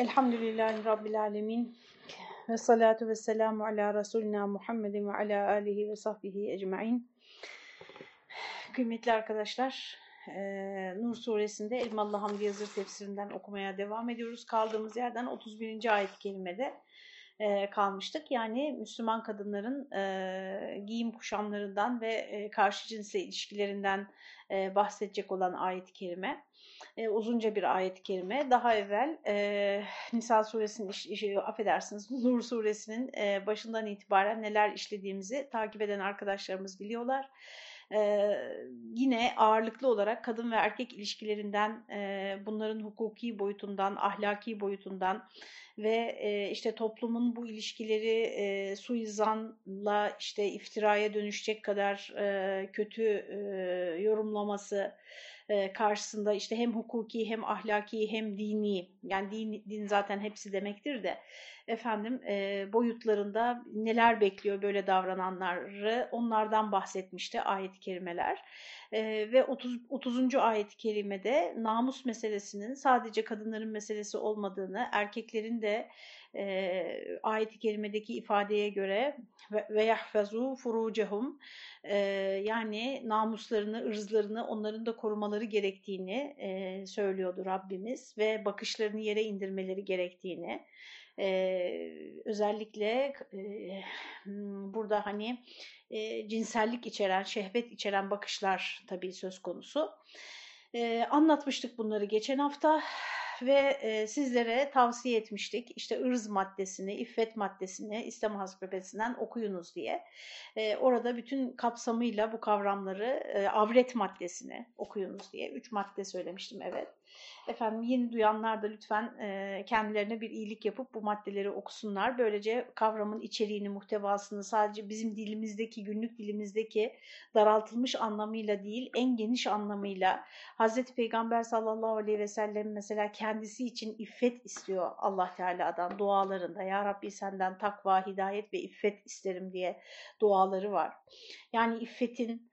Elhamdülillahi Rabbil Alemin ve salatu ve selamu ala Resulina Muhammedin ve ala alihi ve sahbihi ecmain. Kıymetli arkadaşlar, Nur suresinde Elmalı Hamdi Yazır tefsirinden okumaya devam ediyoruz. Kaldığımız yerden 31. ayet-i kerimede kalmıştık. Yani Müslüman kadınların giyim kuşamlarından ve karşı cinsle ilişkilerinden bahsedecek olan ayet-i kerime e, uzunca bir ayet-i kerime. Daha evvel e, Nisa suresinin, iş, affedersiniz Nur suresinin e, başından itibaren neler işlediğimizi takip eden arkadaşlarımız biliyorlar. Ee, yine ağırlıklı olarak kadın ve erkek ilişkilerinden, e, bunların hukuki boyutundan, ahlaki boyutundan ve e, işte toplumun bu ilişkileri e, suizanla işte iftiraya dönüşecek kadar e, kötü e, yorumlaması, e, karşısında işte hem hukuki hem ahlaki hem dini yani din, din zaten hepsi demektir de efendim e, boyutlarında neler bekliyor böyle davrananları onlardan bahsetmişti ayet-i kerimeler. E, ve 30. 30. ayet-i kerimede namus meselesinin sadece kadınların meselesi olmadığını, erkeklerin de e, ayet-i kerimedeki ifadeye göre ve yahfazu furucehum yani namuslarını, ırzlarını onların da korumaları gerektiğini e, söylüyordu Rabbimiz ve bakışlarını yere indirmeleri gerektiğini. Ee, özellikle e, burada hani e, cinsellik içeren, şehvet içeren bakışlar tabii söz konusu. Ee, anlatmıştık bunları geçen hafta ve e, sizlere tavsiye etmiştik. İşte ırz maddesini, iffet maddesini İslam Ansiklopedisinden okuyunuz diye. E, orada bütün kapsamıyla bu kavramları, e, avret maddesini okuyunuz diye. Üç madde söylemiştim evet. Efendim yeni duyanlar da lütfen e, kendilerine bir iyilik yapıp bu maddeleri okusunlar. Böylece kavramın içeriğini, muhtevasını sadece bizim dilimizdeki, günlük dilimizdeki daraltılmış anlamıyla değil, en geniş anlamıyla Hazreti Peygamber sallallahu aleyhi ve sellem mesela kendisi için iffet istiyor Allah Teala'dan dualarında. Ya Rabbi senden takva, hidayet ve iffet isterim diye duaları var. Yani iffetin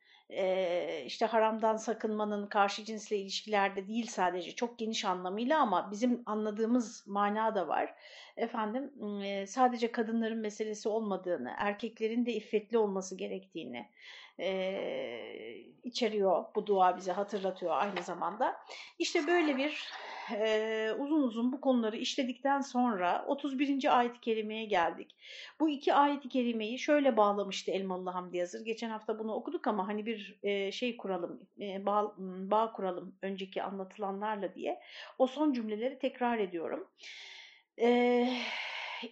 işte haramdan sakınmanın karşı cinsle ilişkilerde değil sadece çok geniş anlamıyla ama bizim anladığımız mana da var. Efendim sadece kadınların meselesi olmadığını, erkeklerin de iffetli olması gerektiğini içeriyor bu dua bize hatırlatıyor aynı zamanda. İşte böyle bir e, uzun uzun bu konuları işledikten sonra 31. ayet-i kerimeye geldik. Bu iki ayet-i kerimeyi şöyle bağlamıştı Elmalı Hamdi Yazır. Geçen hafta bunu okuduk ama hani bir e, şey kuralım, e, bağ, bağ kuralım önceki anlatılanlarla diye. O son cümleleri tekrar ediyorum. Eee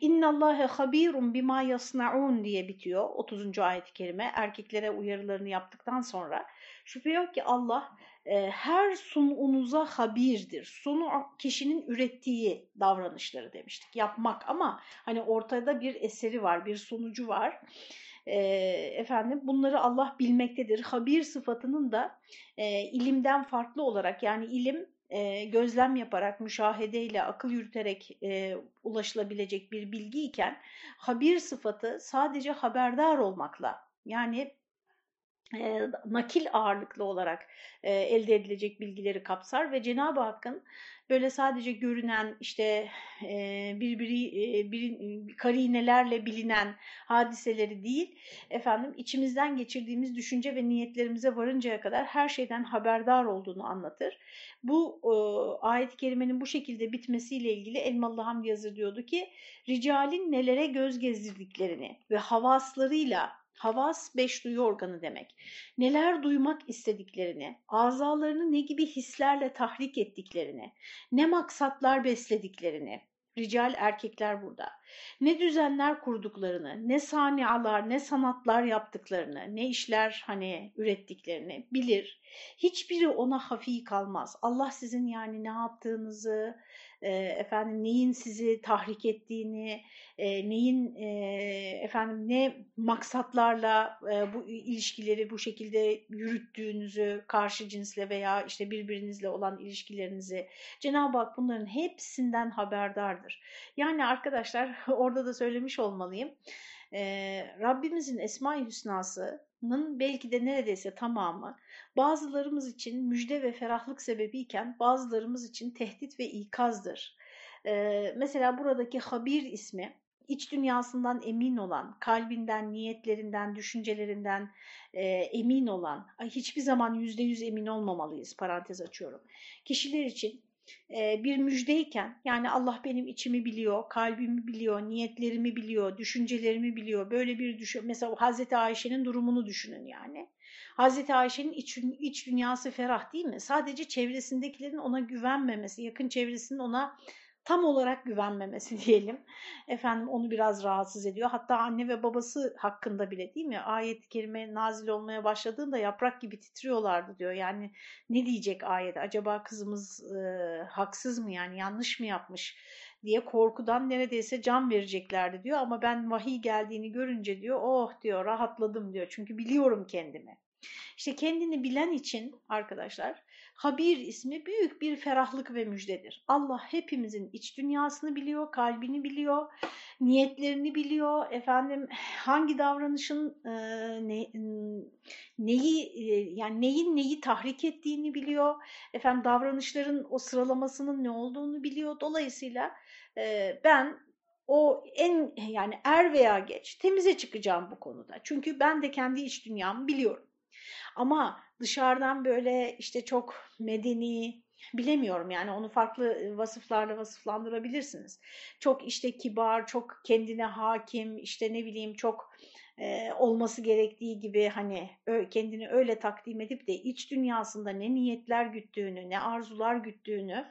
İnnallâhe habirun bima yasnaun diye bitiyor 30. ayet-i kerime. Erkeklere uyarılarını yaptıktan sonra şüphe yok ki Allah e, her sununuza habirdir. Sunu kişinin ürettiği davranışları demiştik. Yapmak ama hani ortada bir eseri var, bir sonucu var. E, efendim bunları Allah bilmektedir. Habir sıfatının da e, ilimden farklı olarak yani ilim e, gözlem yaparak, müşahedeyle, akıl yürüterek e, ulaşılabilecek bir bilgi iken habir sıfatı sadece haberdar olmakla yani nakil ağırlıklı olarak elde edilecek bilgileri kapsar ve Cenab-ı Hakk'ın böyle sadece görünen işte e, birbiri e, bir, karinelerle bilinen hadiseleri değil efendim içimizden geçirdiğimiz düşünce ve niyetlerimize varıncaya kadar her şeyden haberdar olduğunu anlatır. Bu ayet-i kerimenin bu şekilde bitmesiyle ilgili Elmalı Hamdi yazır diyordu ki ricalin nelere göz gezdirdiklerini ve havaslarıyla Havas beş duyu organı demek. Neler duymak istediklerini, azalarını ne gibi hislerle tahrik ettiklerini, ne maksatlar beslediklerini, rical erkekler burada, ne düzenler kurduklarını, ne sanialar, ne sanatlar yaptıklarını, ne işler hani ürettiklerini bilir. Hiçbiri ona hafi kalmaz. Allah sizin yani ne yaptığınızı, e, efendim neyin sizi tahrik ettiğini, e, neyin e, efendim ne maksatlarla e, bu ilişkileri bu şekilde yürüttüğünüzü karşı cinsle veya işte birbirinizle olan ilişkilerinizi Cenab-ı Hak bunların hepsinden haberdardır. Yani arkadaşlar orada da söylemiş olmalıyım. Ee, Rabbimizin Esma-i Hüsna'sının belki de neredeyse tamamı bazılarımız için müjde ve ferahlık sebebiyken bazılarımız için tehdit ve ikazdır. Ee, mesela buradaki Habir ismi iç dünyasından emin olan, kalbinden, niyetlerinden, düşüncelerinden e, emin olan, hiçbir zaman yüzde yüz emin olmamalıyız parantez açıyorum. Kişiler için bir müjdeyken yani Allah benim içimi biliyor, kalbimi biliyor, niyetlerimi biliyor, düşüncelerimi biliyor. Böyle bir düşün mesela Hazreti Ayşe'nin durumunu düşünün yani. Hazreti Ayşe'nin iç, iç dünyası ferah değil mi? Sadece çevresindekilerin ona güvenmemesi, yakın çevresinin ona tam olarak güvenmemesi diyelim. Efendim onu biraz rahatsız ediyor. Hatta anne ve babası hakkında bile değil mi? Ayet-i kerime nazil olmaya başladığında yaprak gibi titriyorlardı diyor. Yani ne diyecek ayet? Acaba kızımız e, haksız mı yani yanlış mı yapmış diye korkudan neredeyse can vereceklerdi diyor. Ama ben vahiy geldiğini görünce diyor oh diyor rahatladım diyor. Çünkü biliyorum kendimi. İşte kendini bilen için arkadaşlar Habir ismi büyük bir ferahlık ve müjdedir. Allah hepimizin iç dünyasını biliyor, kalbini biliyor, niyetlerini biliyor. Efendim hangi davranışın e, ne, neyi e, yani neyin neyi tahrik ettiğini biliyor. Efendim davranışların o sıralamasının ne olduğunu biliyor. Dolayısıyla e, ben o en yani er veya geç temize çıkacağım bu konuda. Çünkü ben de kendi iç dünyamı biliyorum. Ama dışarıdan böyle işte çok medeni, bilemiyorum yani onu farklı vasıflarla vasıflandırabilirsiniz. Çok işte kibar, çok kendine hakim, işte ne bileyim çok e, olması gerektiği gibi hani kendini öyle takdim edip de iç dünyasında ne niyetler güttüğünü, ne arzular güttüğünü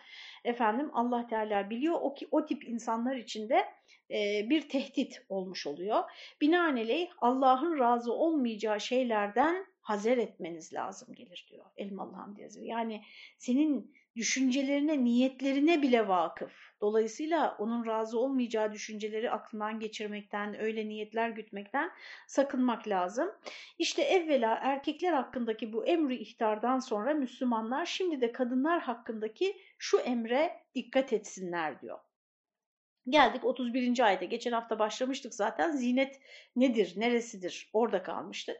efendim Allah Teala biliyor. O ki o tip insanlar için de e, bir tehdit olmuş oluyor. Binaenaleyh Allah'ın razı olmayacağı şeylerden hazer etmeniz lazım gelir diyor Elmalı Hamdi Yazır. Yani senin düşüncelerine, niyetlerine bile vakıf. Dolayısıyla onun razı olmayacağı düşünceleri aklından geçirmekten, öyle niyetler gütmekten sakınmak lazım. İşte evvela erkekler hakkındaki bu emri ihtardan sonra Müslümanlar şimdi de kadınlar hakkındaki şu emre dikkat etsinler diyor. Geldik 31. ayda. Geçen hafta başlamıştık zaten. Zinet nedir, neresidir? Orada kalmıştık.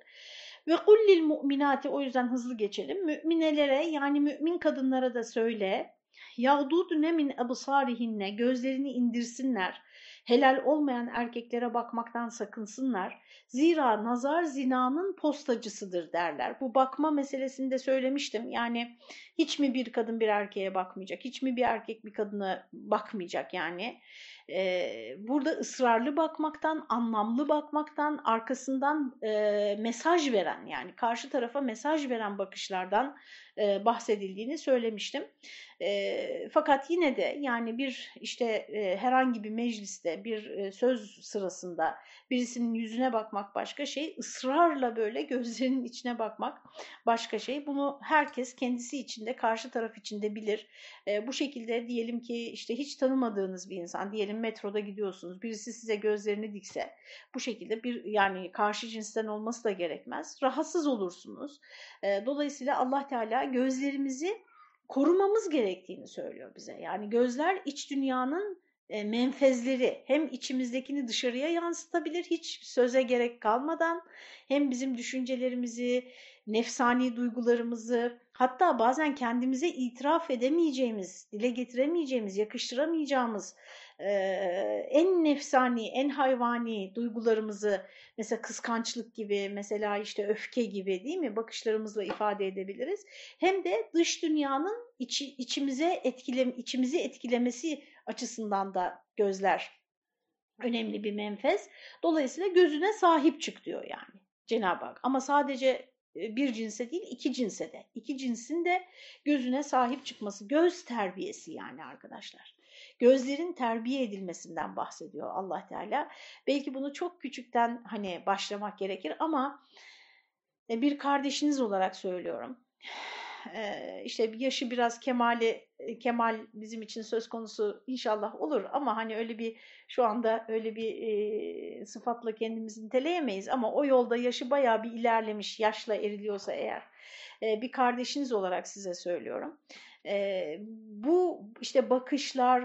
Ve kullil mu'minati o yüzden hızlı geçelim. Müminelere yani mümin kadınlara da söyle. Yağdudune min ebsarihinne gözlerini indirsinler. Helal olmayan erkeklere bakmaktan sakınsınlar. Zira nazar zinanın postacısıdır derler. Bu bakma meselesini de söylemiştim. Yani hiç mi bir kadın bir erkeğe bakmayacak? Hiç mi bir erkek bir kadına bakmayacak yani? E, burada ısrarlı bakmaktan, anlamlı bakmaktan, arkasından e, mesaj veren yani karşı tarafa mesaj veren bakışlardan e, bahsedildiğini söylemiştim. E, fakat yine de yani bir işte e, herhangi bir mecliste bir e, söz sırasında birisinin yüzüne bakmak başka şey, ısrarla böyle gözlerinin içine bakmak başka şey. Bunu herkes kendisi içinde, karşı taraf içinde bilir. E, bu şekilde diyelim ki işte hiç tanımadığınız bir insan, diyelim metroda gidiyorsunuz, birisi size gözlerini dikse, bu şekilde bir yani karşı cinsten olması da gerekmez. Rahatsız olursunuz. E, dolayısıyla Allah Teala gözlerimizi korumamız gerektiğini söylüyor bize. Yani gözler iç dünyanın menfezleri hem içimizdekini dışarıya yansıtabilir hiç söze gerek kalmadan hem bizim düşüncelerimizi, nefsani duygularımızı hatta bazen kendimize itiraf edemeyeceğimiz, dile getiremeyeceğimiz, yakıştıramayacağımız en nefsani, en hayvani duygularımızı mesela kıskançlık gibi, mesela işte öfke gibi değil mi bakışlarımızla ifade edebiliriz. Hem de dış dünyanın içi, içimize etkile, içimizi etkilemesi açısından da gözler önemli bir menfez. Dolayısıyla gözüne sahip çık diyor yani Cenab-ı Hak. Ama sadece bir cinse değil iki cinse de. İki cinsin de gözüne sahip çıkması. Göz terbiyesi yani arkadaşlar. Gözlerin terbiye edilmesinden bahsediyor Allah Teala. Belki bunu çok küçükten hani başlamak gerekir ama bir kardeşiniz olarak söylüyorum işte yaşı biraz kemali kemal bizim için söz konusu inşallah olur ama hani öyle bir şu anda öyle bir e, sıfatla kendimizi niteleyemeyiz ama o yolda yaşı bayağı bir ilerlemiş yaşla eriliyorsa eğer e, bir kardeşiniz olarak size söylüyorum. E, bu işte bakışlar,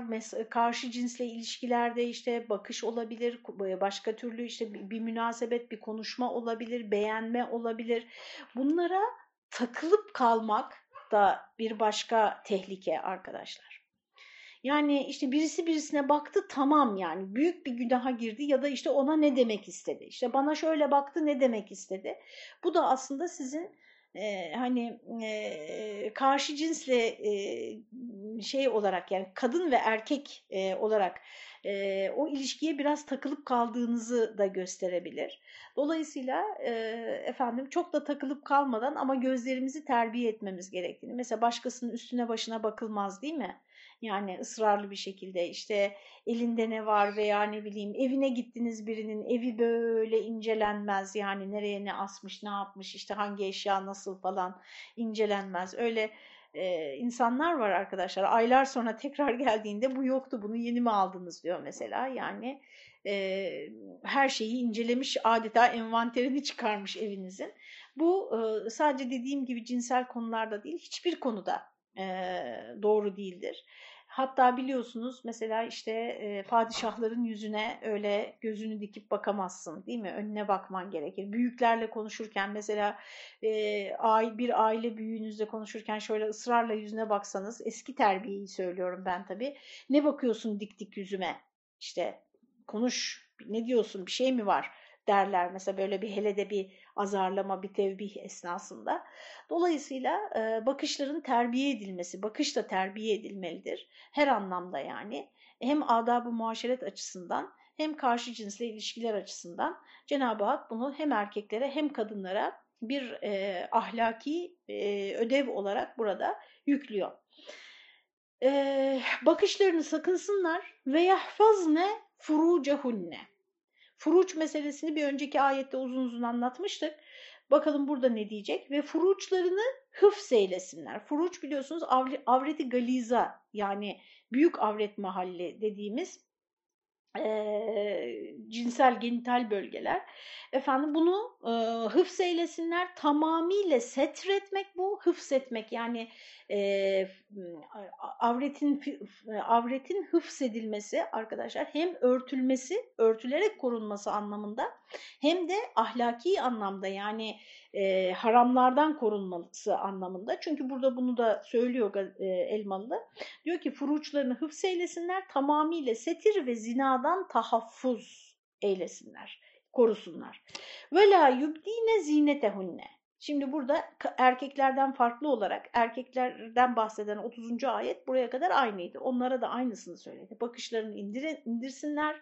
karşı cinsle ilişkilerde işte bakış olabilir, başka türlü işte bir, bir münasebet, bir konuşma olabilir, beğenme olabilir. Bunlara takılıp kalmak da bir başka tehlike arkadaşlar. Yani işte birisi birisine baktı tamam yani büyük bir günaha girdi ya da işte ona ne demek istedi. İşte bana şöyle baktı ne demek istedi. Bu da aslında sizin e, hani e, karşı cinsle e, şey olarak yani kadın ve erkek e, olarak e, o ilişkiye biraz takılıp kaldığınızı da gösterebilir. Dolayısıyla e, efendim çok da takılıp kalmadan ama gözlerimizi terbiye etmemiz gerektiğini. Mesela başkasının üstüne başına bakılmaz değil mi? Yani ısrarlı bir şekilde işte elinde ne var veya ne bileyim evine gittiniz birinin evi böyle incelenmez yani nereye ne asmış ne yapmış işte hangi eşya nasıl falan incelenmez. Öyle e, insanlar var arkadaşlar aylar sonra tekrar geldiğinde bu yoktu bunu yeni mi aldınız diyor mesela yani e, her şeyi incelemiş adeta envanterini çıkarmış evinizin. Bu e, sadece dediğim gibi cinsel konularda değil hiçbir konuda e, doğru değildir. Hatta biliyorsunuz mesela işte e, padişahların yüzüne öyle gözünü dikip bakamazsın değil mi? Önüne bakman gerekir. Büyüklerle konuşurken mesela e, bir aile büyüğünüzle konuşurken şöyle ısrarla yüzüne baksanız eski terbiyeyi söylüyorum ben tabii. Ne bakıyorsun dik dik yüzüme? İşte konuş ne diyorsun bir şey mi var derler mesela böyle bir hele de bir azarlama bir tevbih esnasında. Dolayısıyla e, bakışların terbiye edilmesi, bakış da terbiye edilmelidir. Her anlamda yani. Hem adab-ı muaşeret açısından hem karşı cinsle ilişkiler açısından Cenab-ı Hak bunu hem erkeklere hem kadınlara bir e, ahlaki e, ödev olarak burada yüklüyor. E, bakışlarını sakınsınlar ve yahfazne furucehunne. Furuç meselesini bir önceki ayette uzun uzun anlatmıştık. Bakalım burada ne diyecek? Ve furuçlarını hıfz eylesinler. Furuç biliyorsunuz avreti galiza yani büyük avret mahalli dediğimiz e, cinsel genital bölgeler. Efendim bunu e, hıfz eylesinler. Tamamıyla setretmek bu. Hıfz etmek yani e, avretin avretin hıfz edilmesi arkadaşlar hem örtülmesi, örtülerek korunması anlamında hem de ahlaki anlamda yani e, haramlardan korunması anlamında. Çünkü burada bunu da söylüyor e, Elmalı. Diyor ki furuçlarını hıfz eylesinler, tamamıyla setir ve zinadan tahaffuz eylesinler, korusunlar. Ve yubdine zinetehunne. Şimdi burada erkeklerden farklı olarak erkeklerden bahseden 30. ayet buraya kadar aynıydı. Onlara da aynısını söyledi. Bakışlarını indir, indirsinler,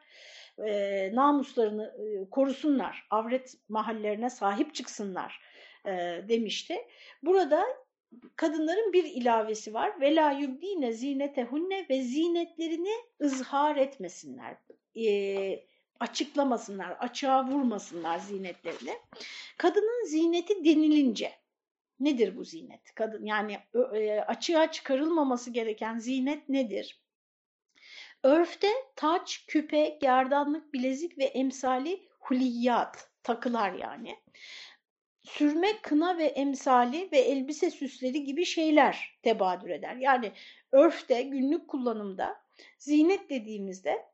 e, namuslarını e, korusunlar, avret mahallerine sahip çıksınlar e, demişti. Burada kadınların bir ilavesi var. Ve la yubdine ve zinetlerini ızhar etmesinler. E, açıklamasınlar, açığa vurmasınlar zinetlerini. Kadının zineti denilince nedir bu zinet? Kadın yani e, açığa çıkarılmaması gereken zinet nedir? Örfte taç, küpe, gerdanlık, bilezik ve emsali huliyat, takılar yani. Sürme, kına ve emsali ve elbise süsleri gibi şeyler tebadür eder. Yani örfte, günlük kullanımda zinet dediğimizde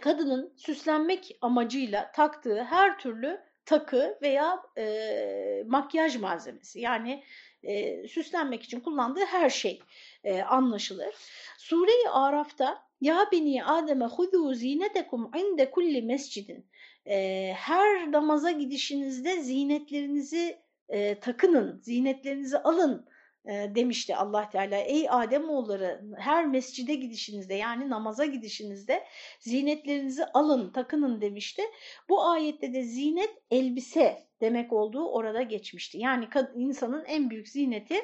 kadının süslenmek amacıyla taktığı her türlü takı veya e, makyaj malzemesi yani e, süslenmek için kullandığı her şey e, anlaşılır. Sure-i Araf'ta ya beni Adem'e hudu zinetekum inde kulli mescidin e, her namaza gidişinizde zinetlerinizi e, takının, zinetlerinizi alın demişti Allah Teala. Ey Ademoğulları her mescide gidişinizde yani namaza gidişinizde zinetlerinizi alın, takının demişti. Bu ayette de zinet elbise demek olduğu orada geçmişti. Yani insanın en büyük zineti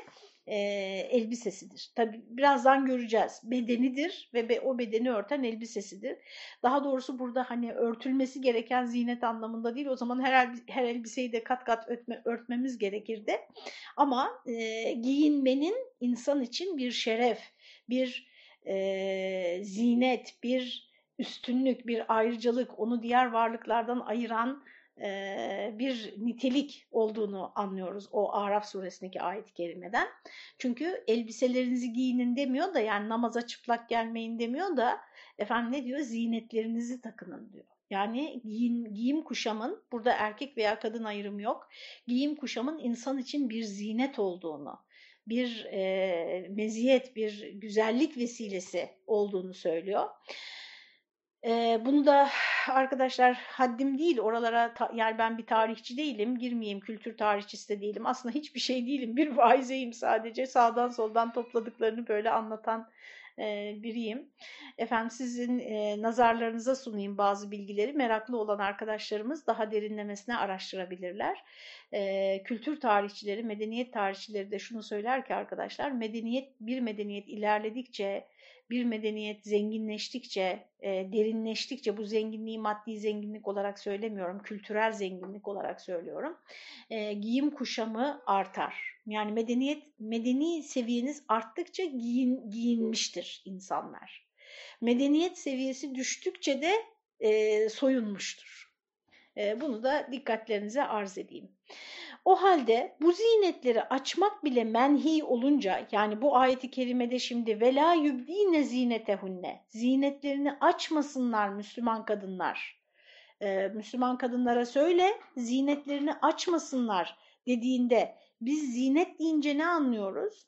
e, elbisesidir. Tabi birazdan göreceğiz. Bedenidir ve be, o bedeni örten elbisesidir. Daha doğrusu burada hani örtülmesi gereken zinet anlamında değil. O zaman her, her elbiseyi de kat kat örtme, örtmemiz gerekirdi. Ama e, giyinmenin insan için bir şeref, bir e, zinet, bir üstünlük, bir ayrıcalık, onu diğer varlıklardan ayıran bir nitelik olduğunu anlıyoruz o Araf suresindeki ayet-i kerimeden. Çünkü elbiselerinizi giyinin demiyor da yani namaza çıplak gelmeyin demiyor da efendim ne diyor? Zinetlerinizi takının diyor. Yani giyim, giyim kuşamın, burada erkek veya kadın ayrımı yok, giyim kuşamın insan için bir zinet olduğunu, bir e, meziyet, bir güzellik vesilesi olduğunu söylüyor. E, bunu da arkadaşlar haddim değil oralara yani ben bir tarihçi değilim girmeyeyim kültür tarihçisi de değilim aslında hiçbir şey değilim bir vaizeyim sadece sağdan soldan topladıklarını böyle anlatan e, biriyim. Efendim sizin e, nazarlarınıza sunayım bazı bilgileri. Meraklı olan arkadaşlarımız daha derinlemesine araştırabilirler. E, kültür tarihçileri, medeniyet tarihçileri de şunu söyler ki arkadaşlar, medeniyet bir medeniyet ilerledikçe, bir medeniyet zenginleştikçe, e, derinleştikçe, bu zenginliği maddi zenginlik olarak söylemiyorum, kültürel zenginlik olarak söylüyorum, e, giyim kuşamı artar. Yani medeniyet, medeni seviyeniz arttıkça giyin, giyinmiştir insanlar. Medeniyet seviyesi düştükçe de e, soyunmuştur. E, bunu da dikkatlerinize arz edeyim. O halde bu zinetleri açmak bile menhi olunca yani bu ayeti kerimede şimdi vela yubdine zinetehunne zinetlerini açmasınlar Müslüman kadınlar. Ee, Müslüman kadınlara söyle zinetlerini açmasınlar dediğinde biz zinet deyince ne anlıyoruz?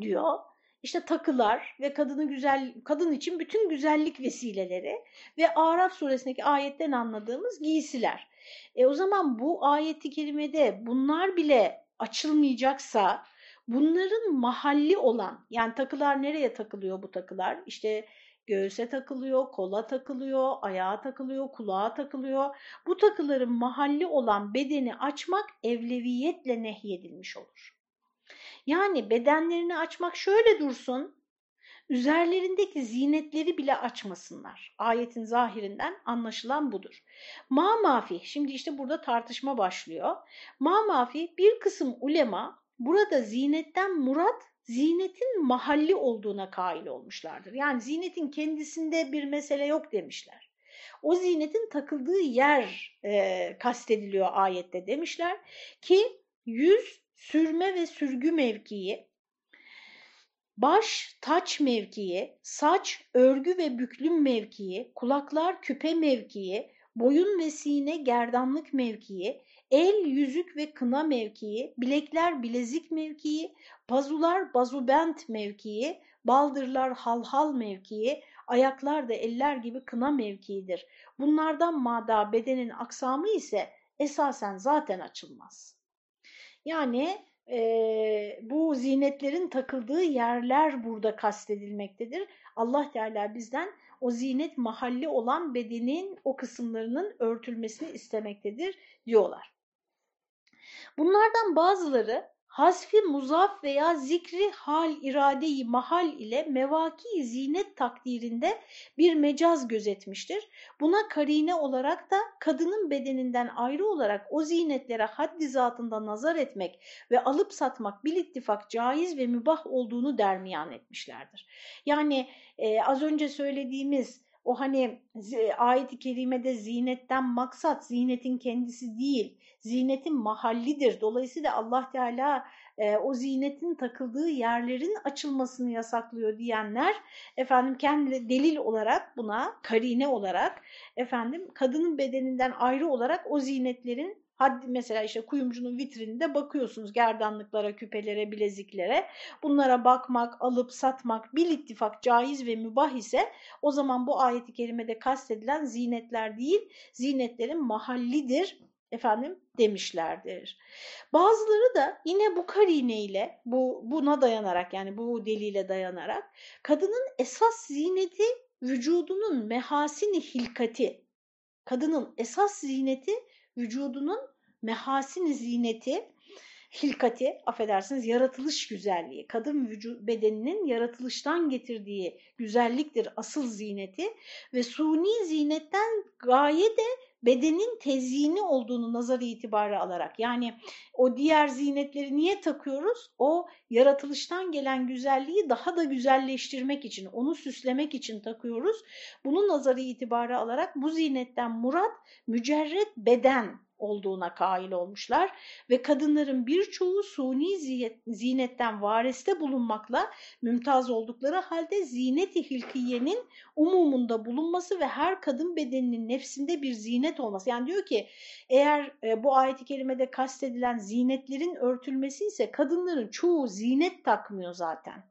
diyor. İşte takılar ve kadını güzel kadın için bütün güzellik vesileleri ve Araf suresindeki ayetten anladığımız giysiler. E o zaman bu ayeti kerimede bunlar bile açılmayacaksa bunların mahalli olan yani takılar nereye takılıyor bu takılar? İşte göğüse takılıyor, kola takılıyor, ayağa takılıyor, kulağa takılıyor. Bu takıların mahalli olan bedeni açmak evleviyetle nehyedilmiş olur. Yani bedenlerini açmak şöyle dursun, üzerlerindeki zinetleri bile açmasınlar. Ayetin zahirinden anlaşılan budur. Ma mafi, şimdi işte burada tartışma başlıyor. Ma mafi bir kısım ulema burada zinetten murat zinetin mahalli olduğuna kail olmuşlardır. Yani zinetin kendisinde bir mesele yok demişler. O zinetin takıldığı yer e, kastediliyor ayette demişler ki yüz sürme ve sürgü mevkii, baş taç mevkii, saç örgü ve büklüm mevkii, kulaklar küpe mevkii, boyun ve sine gerdanlık mevkii, el yüzük ve kına mevkii, bilekler bilezik mevkii, bazular bazubent mevkii, baldırlar halhal mevkii, ayaklar da eller gibi kına mevkiidir. Bunlardan mada bedenin aksamı ise esasen zaten açılmaz. Yani e, bu zinetlerin takıldığı yerler burada kastedilmektedir. Allah Teala bizden o zinet mahalli olan bedenin o kısımlarının örtülmesini istemektedir diyorlar. Bunlardan bazıları hasfi muzaf veya zikri hal iradeyi mahal ile mevaki zinet takdirinde bir mecaz gözetmiştir. Buna karine olarak da kadının bedeninden ayrı olarak o zinetlere haddi zatında nazar etmek ve alıp satmak bil ittifak caiz ve mübah olduğunu dermiyan etmişlerdir. Yani e, az önce söylediğimiz o hani ayet-i kerimede zinetten maksat zinetin kendisi değil, zinetin mahallidir. Dolayısıyla Allah Teala e, o zinetin takıldığı yerlerin açılmasını yasaklıyor diyenler efendim kendi delil olarak buna karine olarak efendim kadının bedeninden ayrı olarak o zinetlerin Haddi mesela işte kuyumcunun vitrininde bakıyorsunuz gerdanlıklara, küpelere, bileziklere. Bunlara bakmak, alıp satmak bir ittifak caiz ve mübah ise o zaman bu ayeti kerimede kastedilen zinetler değil, zinetlerin mahallidir efendim demişlerdir. Bazıları da yine bu karine ile bu buna dayanarak yani bu delile dayanarak kadının esas zineti vücudunun mehasini hilkati kadının esas zineti vücudunun mehasini zineti hilkati, affedersiniz yaratılış güzelliği, kadın vücut bedeninin yaratılıştan getirdiği güzelliktir asıl zineti ve suni zinetten gaye de bedenin tezyini olduğunu nazar itibarı alarak yani o diğer zinetleri niye takıyoruz? O yaratılıştan gelen güzelliği daha da güzelleştirmek için, onu süslemek için takıyoruz. Bunu nazarı itibarı alarak bu zinetten murat mücerret beden olduğuna kail olmuşlar ve kadınların birçoğu suni zinetten variste bulunmakla mümtaz oldukları halde zinet-i hilkiyenin umumunda bulunması ve her kadın bedeninin nefsinde bir zinet olması. Yani diyor ki eğer e, bu ayet-i kerimede kastedilen zinetlerin örtülmesi ise kadınların çoğu zinet takmıyor zaten.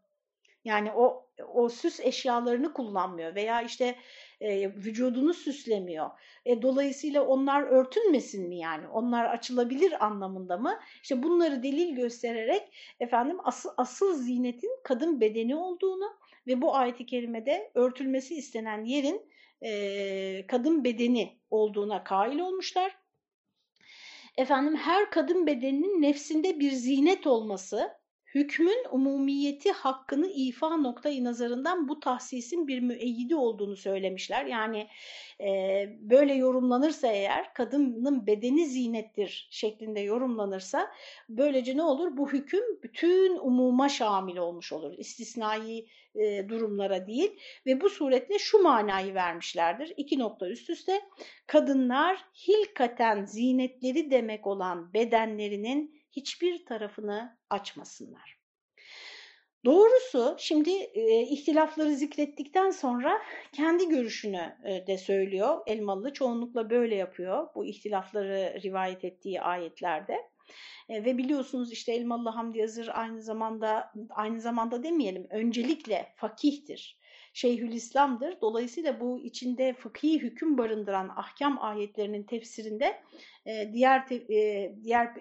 Yani o o süs eşyalarını kullanmıyor veya işte e, vücudunu süslemiyor. E, dolayısıyla onlar örtünmesin mi yani? Onlar açılabilir anlamında mı? İşte bunları delil göstererek efendim asıl, asıl zinetin kadın bedeni olduğunu ve bu ayet-i kerimede örtülmesi istenen yerin e, kadın bedeni olduğuna kail olmuşlar. Efendim her kadın bedeninin nefsinde bir zinet olması hükmün umumiyeti hakkını ifa noktayı nazarından bu tahsisin bir müeyyidi olduğunu söylemişler. Yani e, böyle yorumlanırsa eğer kadının bedeni zinettir şeklinde yorumlanırsa böylece ne olur? Bu hüküm bütün umuma şamil olmuş olur. İstisnai e, durumlara değil ve bu suretle şu manayı vermişlerdir. İki nokta üst üste kadınlar hilkaten zinetleri demek olan bedenlerinin hiçbir tarafını açmasınlar. Doğrusu şimdi e, ihtilafları zikrettikten sonra kendi görüşünü e, de söylüyor Elmalı. Çoğunlukla böyle yapıyor bu ihtilafları rivayet ettiği ayetlerde. E, ve biliyorsunuz işte Elmalı Hamdi Yazır aynı zamanda aynı zamanda demeyelim öncelikle fakihtir. Şeyhülislam'dır. Dolayısıyla bu içinde fıkhi hüküm barındıran ahkam ayetlerinin tefsirinde e, diğer e, diğer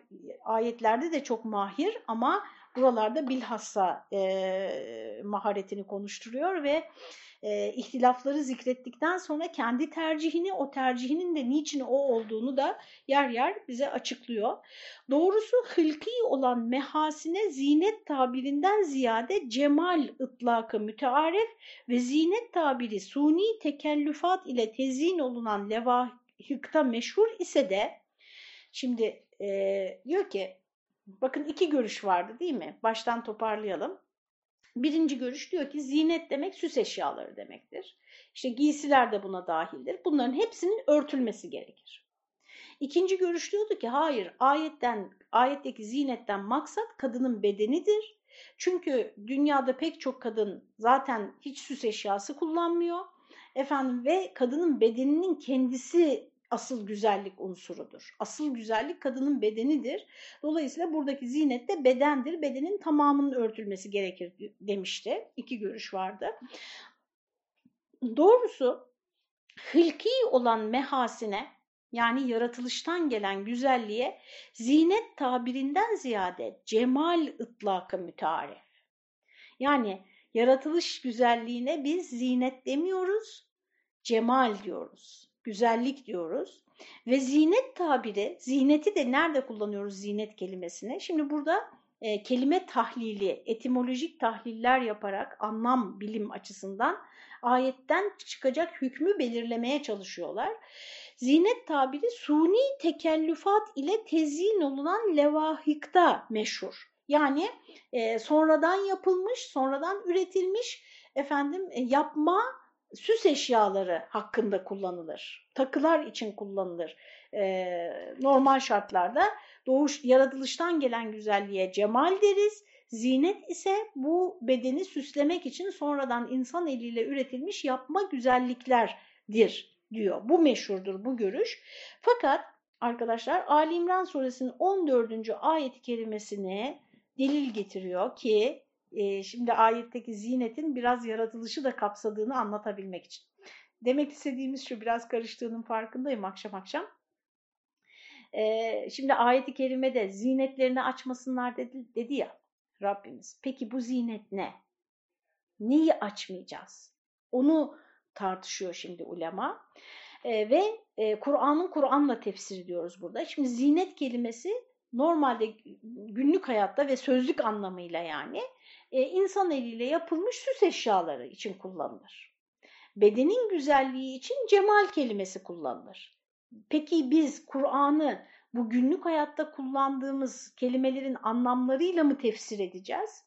ayetlerde de çok mahir ama buralarda bilhassa e, maharetini konuşturuyor ve e, ihtilafları zikrettikten sonra kendi tercihini, o tercihinin de niçin o olduğunu da yer yer bize açıklıyor. Doğrusu hılki olan mehasine zinet tabirinden ziyade cemal ıtlakı mütearef ve zinet tabiri suni tekellüfat ile tezyin olunan levahikta meşhur ise de şimdi e, diyor ki bakın iki görüş vardı değil mi? Baştan toparlayalım. Birinci görüş diyor ki zinet demek süs eşyaları demektir. İşte giysiler de buna dahildir. Bunların hepsinin örtülmesi gerekir. İkinci görüş diyordu ki hayır ayetten ayetteki zinetten maksat kadının bedenidir. Çünkü dünyada pek çok kadın zaten hiç süs eşyası kullanmıyor. Efendim ve kadının bedeninin kendisi asıl güzellik unsurudur. Asıl güzellik kadının bedenidir. Dolayısıyla buradaki zinet de bedendir. Bedenin tamamının örtülmesi gerekir demişti. İki görüş vardı. Doğrusu hılki olan mehasine yani yaratılıştan gelen güzelliğe zinet tabirinden ziyade cemal ıtlakı mütaref. Yani yaratılış güzelliğine biz zinet demiyoruz, cemal diyoruz güzellik diyoruz. Ve zinet tabiri, ziyneti de nerede kullanıyoruz zinet kelimesini? Şimdi burada e, kelime tahlili, etimolojik tahliller yaparak anlam bilim açısından ayetten çıkacak hükmü belirlemeye çalışıyorlar. Zinet tabiri suni tekellüfat ile tezyin olunan levahikta meşhur. Yani e, sonradan yapılmış, sonradan üretilmiş efendim e, yapma süs eşyaları hakkında kullanılır. Takılar için kullanılır. Ee, normal şartlarda doğuş, yaratılıştan gelen güzelliğe cemal deriz. Zinet ise bu bedeni süslemek için sonradan insan eliyle üretilmiş yapma güzelliklerdir diyor. Bu meşhurdur bu görüş. Fakat arkadaşlar Ali İmran suresinin 14. ayet-i kerimesine delil getiriyor ki e, şimdi ayetteki zinetin biraz yaratılışı da kapsadığını anlatabilmek için. Demek istediğimiz şu biraz karıştığının farkındayım akşam akşam. E, şimdi ayeti kerimede zinetlerini açmasınlar dedi, dedi ya Rabbimiz. Peki bu zinet ne? Neyi açmayacağız? Onu tartışıyor şimdi ulema. E, ve e, Kur'an'ın Kur'an'la tefsir diyoruz burada. Şimdi zinet kelimesi normalde günlük hayatta ve sözlük anlamıyla yani e, insan eliyle yapılmış süs eşyaları için kullanılır. Bedenin güzelliği için cemal kelimesi kullanılır. Peki biz Kur'an'ı bu günlük hayatta kullandığımız kelimelerin anlamlarıyla mı tefsir edeceğiz?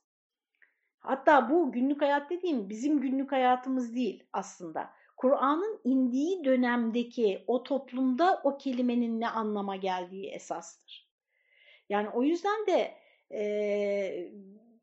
Hatta bu günlük hayat dediğim bizim günlük hayatımız değil aslında. Kur'an'ın indiği dönemdeki o toplumda o kelimenin ne anlama geldiği esastır. Yani o yüzden de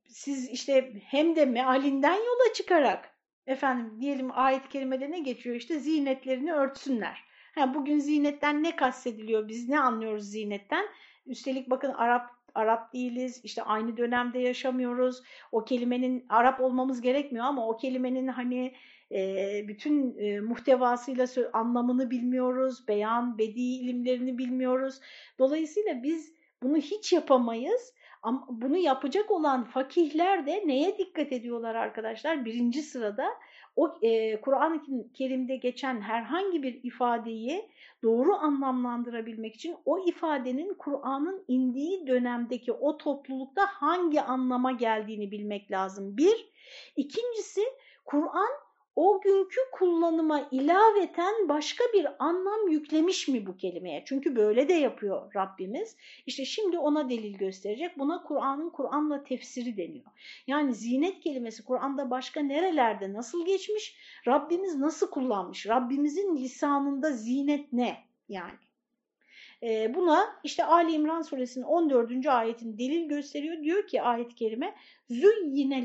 siz işte hem de mealinden yola çıkarak efendim diyelim ayet-i kerimede ne geçiyor işte zinetlerini örtsünler. Ha, bugün zinetten ne kastediliyor biz ne anlıyoruz zinetten? Üstelik bakın Arap Arap değiliz, işte aynı dönemde yaşamıyoruz. O kelimenin Arap olmamız gerekmiyor ama o kelimenin hani e, bütün e, muhtevasıyla anlamını bilmiyoruz, beyan, bedi ilimlerini bilmiyoruz. Dolayısıyla biz bunu hiç yapamayız. Ama bunu yapacak olan fakihler de neye dikkat ediyorlar arkadaşlar? Birinci sırada o e, Kur'an-ı Kerim'de geçen herhangi bir ifadeyi doğru anlamlandırabilmek için o ifadenin Kur'an'ın indiği dönemdeki o toplulukta hangi anlama geldiğini bilmek lazım. Bir. İkincisi Kur'an o günkü kullanıma ilaveten başka bir anlam yüklemiş mi bu kelimeye? Çünkü böyle de yapıyor Rabbimiz. İşte şimdi ona delil gösterecek. Buna Kur'an'ın Kur'an'la tefsiri deniyor. Yani zinet kelimesi Kur'an'da başka nerelerde nasıl geçmiş? Rabbimiz nasıl kullanmış? Rabbimizin lisanında zinet ne? Yani e, buna işte Ali İmran suresinin 14. ayetin delil gösteriyor. Diyor ki ayet-i kerime züyyine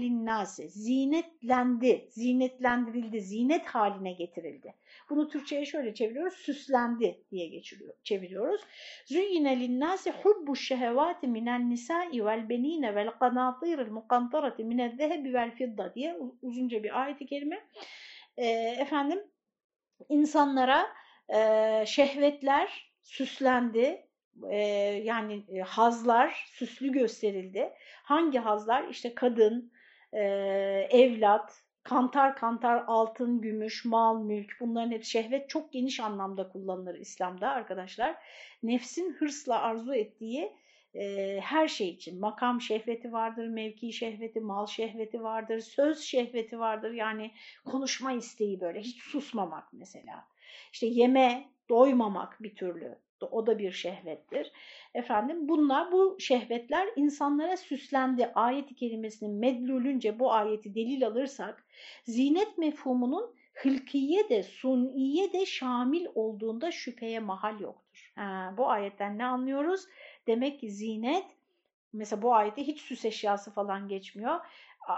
zinetlendi, zinetlendirildi, zinet haline getirildi. Bunu Türkçe'ye şöyle çeviriyoruz, süslendi diye geçiriyor, çeviriyoruz. Züyyine linnâse hubbu şehevâti minen nisâi vel benîne vel kanâtîril mukantarati minel zehebi vel fidda diye uzunca bir ayet-i kerime. E, efendim insanlara e, şehvetler, süslendi. E, yani e, hazlar süslü gösterildi. Hangi hazlar? İşte kadın, e, evlat, kantar kantar altın, gümüş, mal, mülk bunların hep şehvet çok geniş anlamda kullanılır İslam'da arkadaşlar. Nefsin hırsla arzu ettiği e, her şey için makam şehveti vardır, mevki şehveti, mal şehveti vardır, söz şehveti vardır. Yani konuşma isteği böyle hiç susmamak mesela. İşte yeme, doymamak bir türlü. O da bir şehvettir. Efendim bunlar bu şehvetler insanlara süslendi. Ayet-i kerimesinin medlulünce bu ayeti delil alırsak zinet mefhumunun hılkiye de suniye de şamil olduğunda şüpheye mahal yoktur. Ha, bu ayetten ne anlıyoruz? Demek ki zinet mesela bu ayette hiç süs eşyası falan geçmiyor.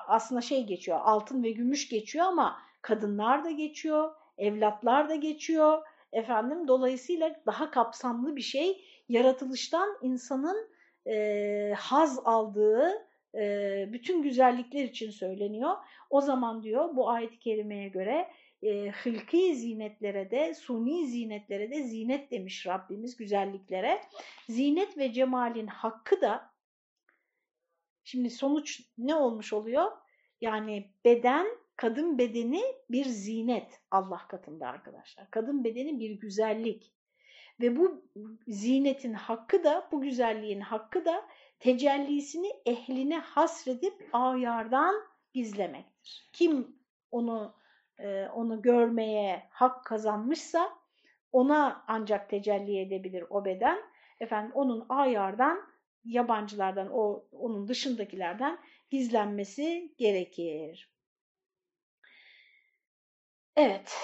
Aslında şey geçiyor altın ve gümüş geçiyor ama kadınlar da geçiyor, evlatlar da geçiyor Efendim dolayısıyla daha kapsamlı bir şey yaratılıştan insanın e, haz aldığı e, bütün güzellikler için söyleniyor. O zaman diyor bu ayet-i kerimeye göre e, hılki zinetlere de suni zinetlere de zinet demiş Rabbimiz güzelliklere. Zinet ve cemalin hakkı da şimdi sonuç ne olmuş oluyor? Yani beden kadın bedeni bir zinet Allah katında arkadaşlar. Kadın bedeni bir güzellik. Ve bu zinetin hakkı da, bu güzelliğin hakkı da tecellisini ehline hasredip ayardan gizlemektir. Kim onu e, onu görmeye hak kazanmışsa ona ancak tecelli edebilir o beden. Efendim onun ayardan, yabancılardan, o onun dışındakilerden gizlenmesi gerekir. Evet.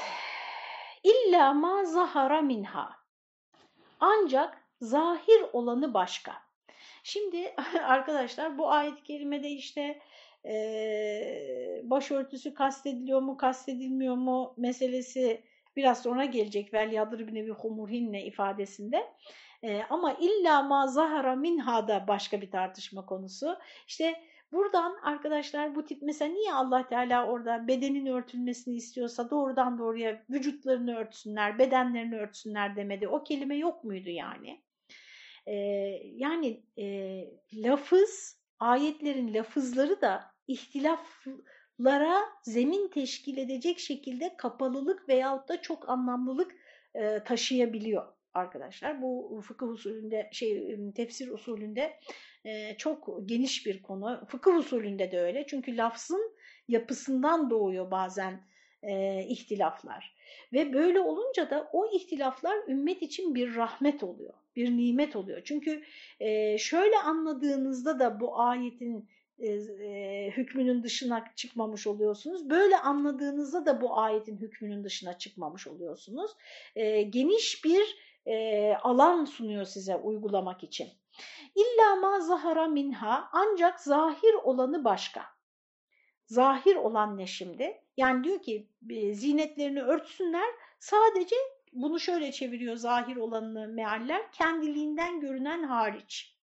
İlla ma zahara minha. Ancak zahir olanı başka. Şimdi arkadaşlar bu ayet-i kerimede işte e, başörtüsü kastediliyor mu kastedilmiyor mu meselesi biraz sonra gelecek. Vel yadribne bi humurhinne ifadesinde. E, ama illa ma zahara minha da başka bir tartışma konusu. İşte Buradan arkadaşlar bu tip mesela niye Allah Teala orada bedenin örtülmesini istiyorsa doğrudan doğruya vücutlarını örtsünler, bedenlerini örtsünler demedi. O kelime yok muydu yani? Ee, yani e, lafız, ayetlerin lafızları da ihtilaflara zemin teşkil edecek şekilde kapalılık veyahut da çok anlamlılık e, taşıyabiliyor arkadaşlar. Bu fıkıh usulünde şey tefsir usulünde çok geniş bir konu. Fıkıh usulünde de öyle. Çünkü lafzın yapısından doğuyor bazen ihtilaflar. Ve böyle olunca da o ihtilaflar ümmet için bir rahmet oluyor, bir nimet oluyor. Çünkü şöyle anladığınızda da bu ayetin hükmünün dışına çıkmamış oluyorsunuz. Böyle anladığınızda da bu ayetin hükmünün dışına çıkmamış oluyorsunuz. Geniş bir alan sunuyor size uygulamak için. İlla ma zahara minha ancak zahir olanı başka. Zahir olan ne şimdi? Yani diyor ki zinetlerini örtsünler sadece bunu şöyle çeviriyor zahir olanını mealler kendiliğinden görünen hariç.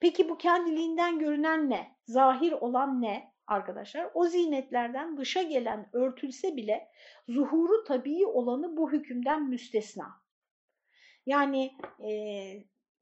Peki bu kendiliğinden görünen ne? Zahir olan ne arkadaşlar? O zinetlerden dışa gelen örtülse bile zuhuru tabii olanı bu hükümden müstesna. Yani e,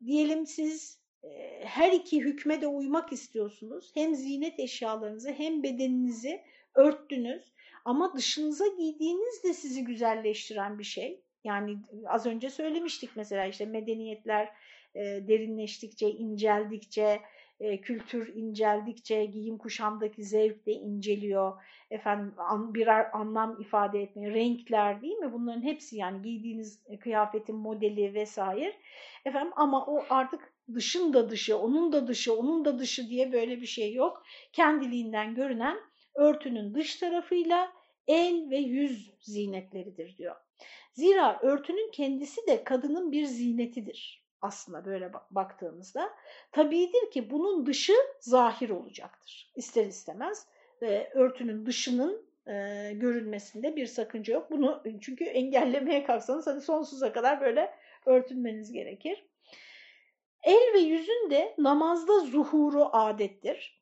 diyelim siz e, her iki hükme de uymak istiyorsunuz. Hem zinet eşyalarınızı hem bedeninizi örttünüz. Ama dışınıza giydiğiniz de sizi güzelleştiren bir şey. Yani az önce söylemiştik mesela işte medeniyetler e, derinleştikçe, inceldikçe, e, kültür inceldikçe giyim kuşamdaki zevk de inceliyor. Efendim an, birer anlam ifade etmeye, renkler değil mi? Bunların hepsi yani giydiğiniz kıyafetin modeli vesaire. Efendim ama o artık dışın da dışı, onun da dışı, onun da dışı diye böyle bir şey yok. Kendiliğinden görünen örtünün dış tarafıyla el ve yüz zinetleridir diyor. Zira örtünün kendisi de kadının bir zinetidir aslında böyle baktığımızda. Tabidir ki bunun dışı zahir olacaktır. İster istemez e, örtünün dışının e, görünmesinde bir sakınca yok. Bunu çünkü engellemeye kalksanız hani sonsuza kadar böyle örtünmeniz gerekir. El ve yüzün de namazda zuhuru adettir.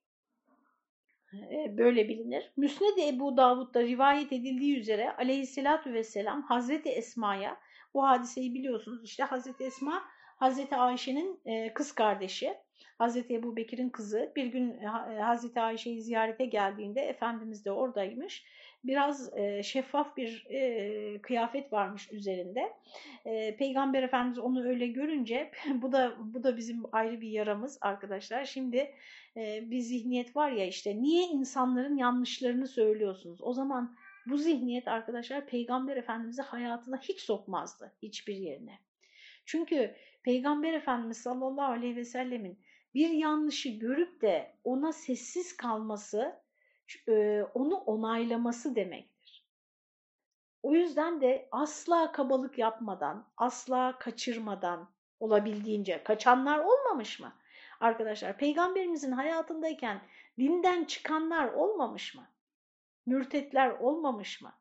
E, böyle bilinir. Müsned-i Ebu Davud'da rivayet edildiği üzere aleyhissalatü vesselam Hazreti Esma'ya, bu hadiseyi biliyorsunuz işte Hazreti Esma Hazreti Ayşe'nin e, kız kardeşi, Hazreti Ebu Bekir'in kızı bir gün e, Hazreti Ayşe'yi ziyarete geldiğinde Efendimiz de oradaymış biraz e, şeffaf bir e, kıyafet varmış üzerinde. E, Peygamber Efendimiz onu öyle görünce bu da bu da bizim ayrı bir yaramız arkadaşlar. Şimdi e, bir zihniyet var ya işte niye insanların yanlışlarını söylüyorsunuz? O zaman bu zihniyet arkadaşlar Peygamber Efendimiz'i hayatına hiç sokmazdı hiçbir yerine. Çünkü Peygamber Efendimiz sallallahu aleyhi ve sellemin bir yanlışı görüp de ona sessiz kalması onu onaylaması demektir. O yüzden de asla kabalık yapmadan, asla kaçırmadan olabildiğince kaçanlar olmamış mı? Arkadaşlar peygamberimizin hayatındayken dinden çıkanlar olmamış mı? Mürtetler olmamış mı?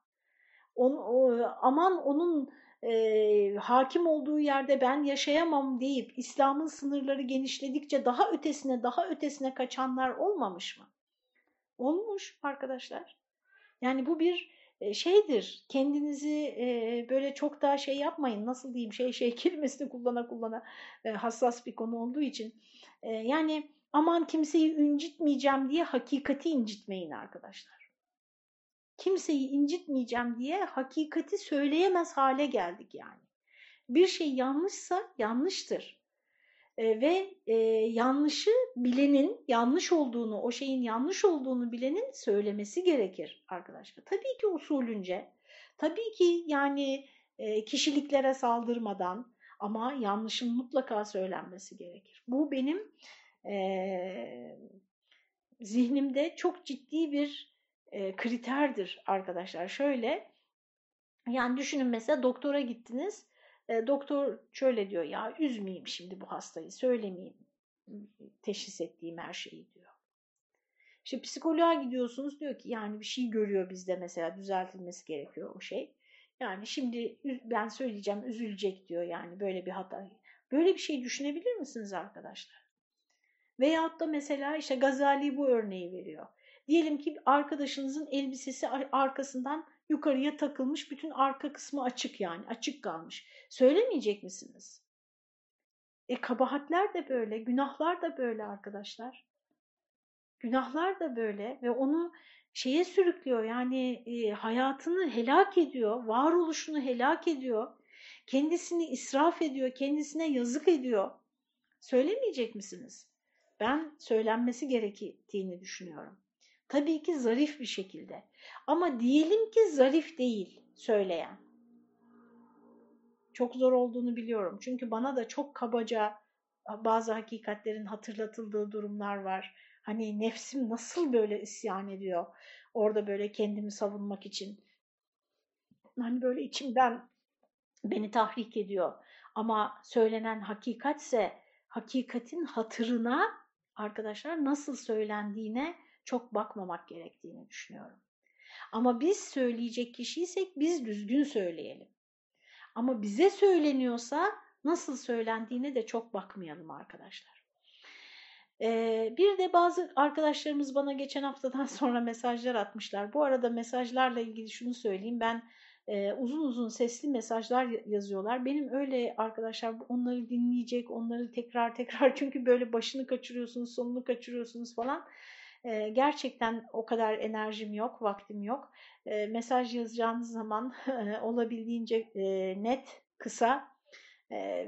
On, o, aman onun e, hakim olduğu yerde ben yaşayamam deyip İslam'ın sınırları genişledikçe daha ötesine daha ötesine kaçanlar olmamış mı? Olmuş arkadaşlar. Yani bu bir e, şeydir. Kendinizi e, böyle çok daha şey yapmayın. Nasıl diyeyim şey şey kelimesini kullana kullana e, hassas bir konu olduğu için. Yani aman kimseyi incitmeyeceğim diye hakikati incitmeyin arkadaşlar. Kimseyi incitmeyeceğim diye hakikati söyleyemez hale geldik yani. Bir şey yanlışsa yanlıştır e, ve e, yanlışı bilenin yanlış olduğunu, o şeyin yanlış olduğunu bilenin söylemesi gerekir arkadaşlar. Tabii ki usulünce, tabii ki yani e, kişiliklere saldırmadan ama yanlışın mutlaka söylenmesi gerekir. Bu benim e, zihnimde çok ciddi bir e, kriterdir arkadaşlar. Şöyle, yani düşünün mesela doktora gittiniz, e, doktor şöyle diyor ya üzmeyeyim şimdi bu hastayı söylemeyeyim teşhis ettiğim her şeyi diyor. İşte psikoloğa gidiyorsunuz diyor ki yani bir şey görüyor bizde mesela düzeltilmesi gerekiyor o şey. Yani şimdi ben söyleyeceğim üzülecek diyor yani böyle bir hata. Böyle bir şey düşünebilir misiniz arkadaşlar? Veyahut da mesela işte Gazali bu örneği veriyor. Diyelim ki arkadaşınızın elbisesi arkasından yukarıya takılmış bütün arka kısmı açık yani açık kalmış. Söylemeyecek misiniz? E kabahatler de böyle, günahlar da böyle arkadaşlar. Günahlar da böyle ve onu şeye sürüklüyor yani e, hayatını helak ediyor, varoluşunu helak ediyor, kendisini israf ediyor, kendisine yazık ediyor. Söylemeyecek misiniz? Ben söylenmesi gerektiğini düşünüyorum. Tabii ki zarif bir şekilde. Ama diyelim ki zarif değil söyleyen. Çok zor olduğunu biliyorum. Çünkü bana da çok kabaca bazı hakikatlerin hatırlatıldığı durumlar var. Hani nefsim nasıl böyle isyan ediyor orada böyle kendimi savunmak için. Hani böyle içimden beni tahrik ediyor. Ama söylenen hakikatse hakikatin hatırına arkadaşlar nasıl söylendiğine çok bakmamak gerektiğini düşünüyorum. Ama biz söyleyecek kişiysek biz düzgün söyleyelim. Ama bize söyleniyorsa nasıl söylendiğine de çok bakmayalım arkadaşlar. Ee, bir de bazı arkadaşlarımız bana geçen haftadan sonra mesajlar atmışlar. Bu arada mesajlarla ilgili şunu söyleyeyim. Ben e, uzun uzun sesli mesajlar yazıyorlar. Benim öyle arkadaşlar onları dinleyecek, onları tekrar tekrar çünkü böyle başını kaçırıyorsunuz, sonunu kaçırıyorsunuz falan. E, gerçekten o kadar enerjim yok, vaktim yok. E, mesaj yazacağınız zaman olabildiğince e, net, kısa. E,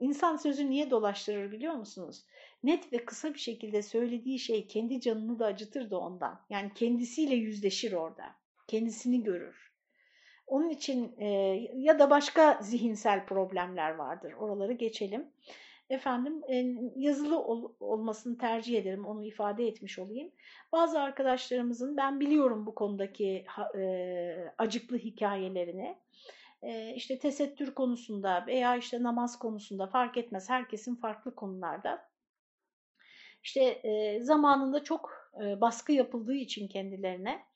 insan sözü niye dolaştırır biliyor musunuz? Net ve kısa bir şekilde söylediği şey kendi canını da acıtır da ondan. Yani kendisiyle yüzleşir orada. Kendisini görür. Onun için e, ya da başka zihinsel problemler vardır. Oraları geçelim. Efendim yazılı ol, olmasını tercih ederim. Onu ifade etmiş olayım. Bazı arkadaşlarımızın ben biliyorum bu konudaki e, acıklı hikayelerini. E, işte tesettür konusunda veya işte namaz konusunda fark etmez. Herkesin farklı konularda. İşte e, zamanında çok e, baskı yapıldığı için kendilerine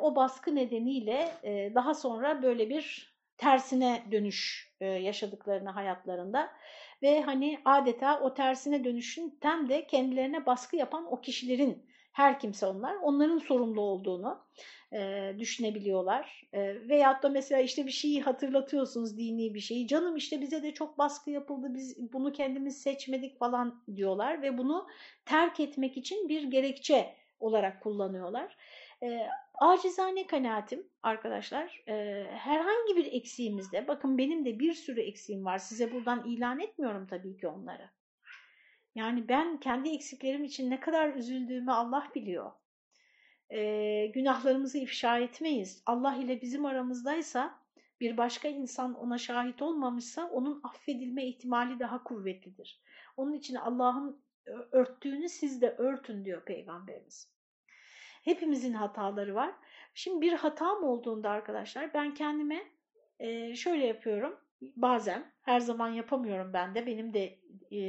o baskı nedeniyle daha sonra böyle bir tersine dönüş yaşadıklarını hayatlarında ve hani adeta o tersine dönüşün tam de kendilerine baskı yapan o kişilerin her kimse onlar onların sorumlu olduğunu e, düşünebiliyorlar. E, veyahut da mesela işte bir şeyi hatırlatıyorsunuz dini bir şeyi. Canım işte bize de çok baskı yapıldı biz bunu kendimiz seçmedik falan diyorlar ve bunu terk etmek için bir gerekçe olarak kullanıyorlar. E, acizane kanaatim arkadaşlar e, herhangi bir eksiğimizde bakın benim de bir sürü eksiğim var size buradan ilan etmiyorum tabii ki onları. Yani ben kendi eksiklerim için ne kadar üzüldüğümü Allah biliyor. E, günahlarımızı ifşa etmeyiz. Allah ile bizim aramızdaysa bir başka insan ona şahit olmamışsa onun affedilme ihtimali daha kuvvetlidir. Onun için Allah'ın örttüğünü siz de örtün diyor Peygamberimiz. Hepimizin hataları var. Şimdi bir hatam olduğunda arkadaşlar ben kendime e, şöyle yapıyorum. Bazen her zaman yapamıyorum ben de. Benim de e,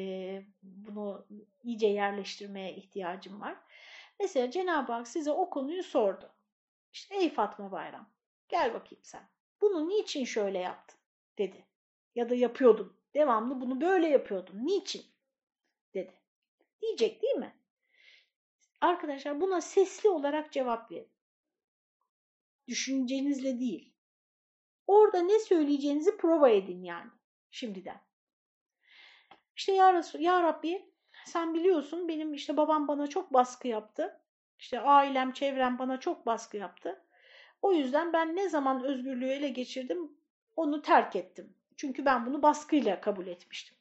bunu iyice yerleştirmeye ihtiyacım var. Mesela Cenab-ı Hak size o konuyu sordu. İşte ey Fatma Bayram gel bakayım sen. Bunu niçin şöyle yaptın dedi. Ya da yapıyordum. Devamlı bunu böyle yapıyordum. Niçin? dedi. Diyecek değil mi? Arkadaşlar buna sesli olarak cevap verin. Düşüncenizle değil. Orada ne söyleyeceğinizi prova edin yani şimdiden. İşte ya, Resul, ya Rabbi sen biliyorsun benim işte babam bana çok baskı yaptı. İşte ailem, çevrem bana çok baskı yaptı. O yüzden ben ne zaman özgürlüğü ele geçirdim onu terk ettim. Çünkü ben bunu baskıyla kabul etmiştim.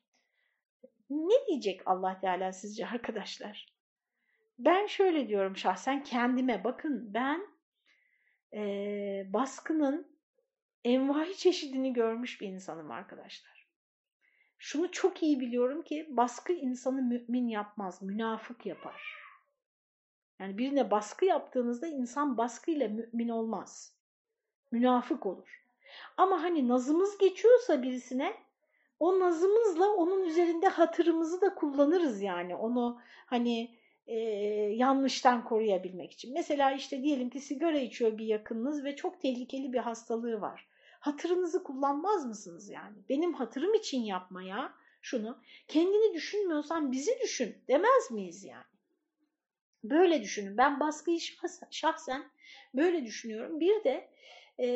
Ne diyecek Allah Teala sizce arkadaşlar? Ben şöyle diyorum şahsen kendime bakın ben e, baskının envahi çeşidini görmüş bir insanım arkadaşlar. Şunu çok iyi biliyorum ki baskı insanı mümin yapmaz, münafık yapar. Yani birine baskı yaptığınızda insan baskıyla mümin olmaz. Münafık olur. Ama hani nazımız geçiyorsa birisine o nazımızla onun üzerinde hatırımızı da kullanırız yani. Onu hani e, yanlıştan koruyabilmek için. Mesela işte diyelim ki sigara içiyor bir yakınınız ve çok tehlikeli bir hastalığı var. Hatırınızı kullanmaz mısınız yani? Benim hatırım için yapmaya şunu. Kendini düşünmüyorsan bizi düşün demez miyiz yani? Böyle düşünün. Ben baskıyı şahsen böyle düşünüyorum. Bir de e,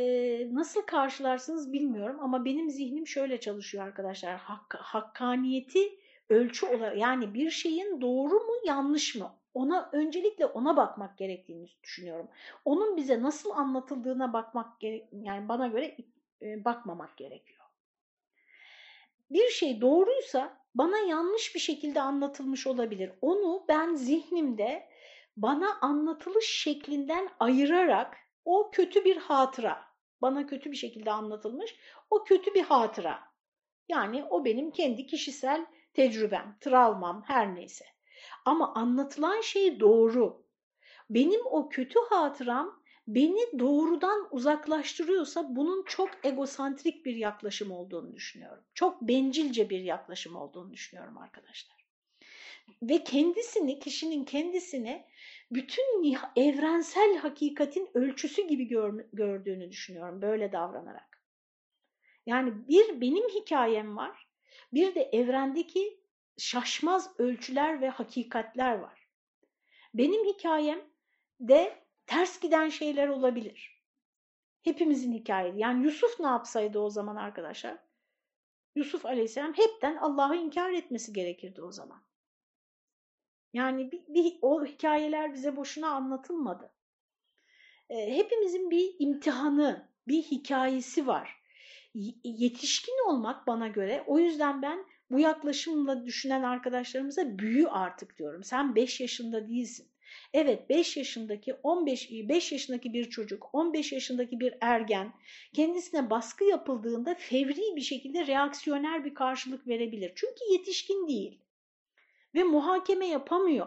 nasıl karşılarsınız bilmiyorum ama benim zihnim şöyle çalışıyor arkadaşlar. Hak, hakkaniyeti ölçü olarak yani bir şeyin doğru mu yanlış mı ona öncelikle ona bakmak gerektiğini düşünüyorum. Onun bize nasıl anlatıldığına bakmak gerek yani bana göre e, bakmamak gerekiyor. Bir şey doğruysa bana yanlış bir şekilde anlatılmış olabilir. Onu ben zihnimde bana anlatılış şeklinden ayırarak o kötü bir hatıra, bana kötü bir şekilde anlatılmış, o kötü bir hatıra. Yani o benim kendi kişisel tecrübem, travmam her neyse. Ama anlatılan şey doğru. Benim o kötü hatıram beni doğrudan uzaklaştırıyorsa bunun çok egosantrik bir yaklaşım olduğunu düşünüyorum. Çok bencilce bir yaklaşım olduğunu düşünüyorum arkadaşlar. Ve kendisini, kişinin kendisini bütün evrensel hakikatin ölçüsü gibi gör, gördüğünü düşünüyorum böyle davranarak. Yani bir benim hikayem var, bir de evrendeki şaşmaz ölçüler ve hakikatler var. Benim hikayem de ters giden şeyler olabilir. Hepimizin hikayesi. Yani Yusuf ne yapsaydı o zaman arkadaşlar? Yusuf Aleyhisselam hepten Allah'ı inkar etmesi gerekirdi o zaman. Yani bir, bir, o hikayeler bize boşuna anlatılmadı. E, hepimizin bir imtihanı, bir hikayesi var. Yetişkin olmak bana göre, o yüzden ben bu yaklaşımla düşünen arkadaşlarımıza büyü artık diyorum. Sen 5 yaşında değilsin. Evet 5 yaşındaki 15 5 yaşındaki bir çocuk, 15 yaşındaki bir ergen kendisine baskı yapıldığında fevri bir şekilde reaksiyoner bir karşılık verebilir. Çünkü yetişkin değil ve muhakeme yapamıyor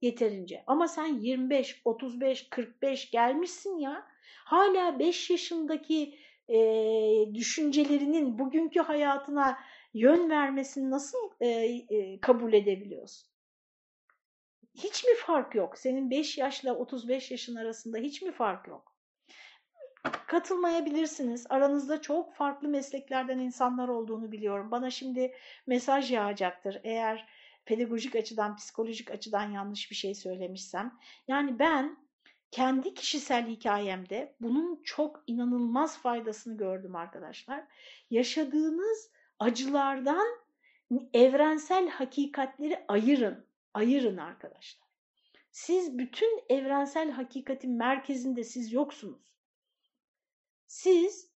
yeterince. Ama sen 25, 35, 45 gelmişsin ya hala 5 yaşındaki e, düşüncelerinin bugünkü hayatına yön vermesini nasıl e, e, kabul edebiliyorsun? Hiç mi fark yok? Senin 5 yaşla 35 yaşın arasında hiç mi fark yok? Katılmayabilirsiniz. Aranızda çok farklı mesleklerden insanlar olduğunu biliyorum. Bana şimdi mesaj yağacaktır eğer pedagojik açıdan, psikolojik açıdan yanlış bir şey söylemişsem. Yani ben kendi kişisel hikayemde bunun çok inanılmaz faydasını gördüm arkadaşlar. Yaşadığınız acılardan evrensel hakikatleri ayırın ayırın arkadaşlar. Siz bütün evrensel hakikatin merkezinde siz yoksunuz. Siz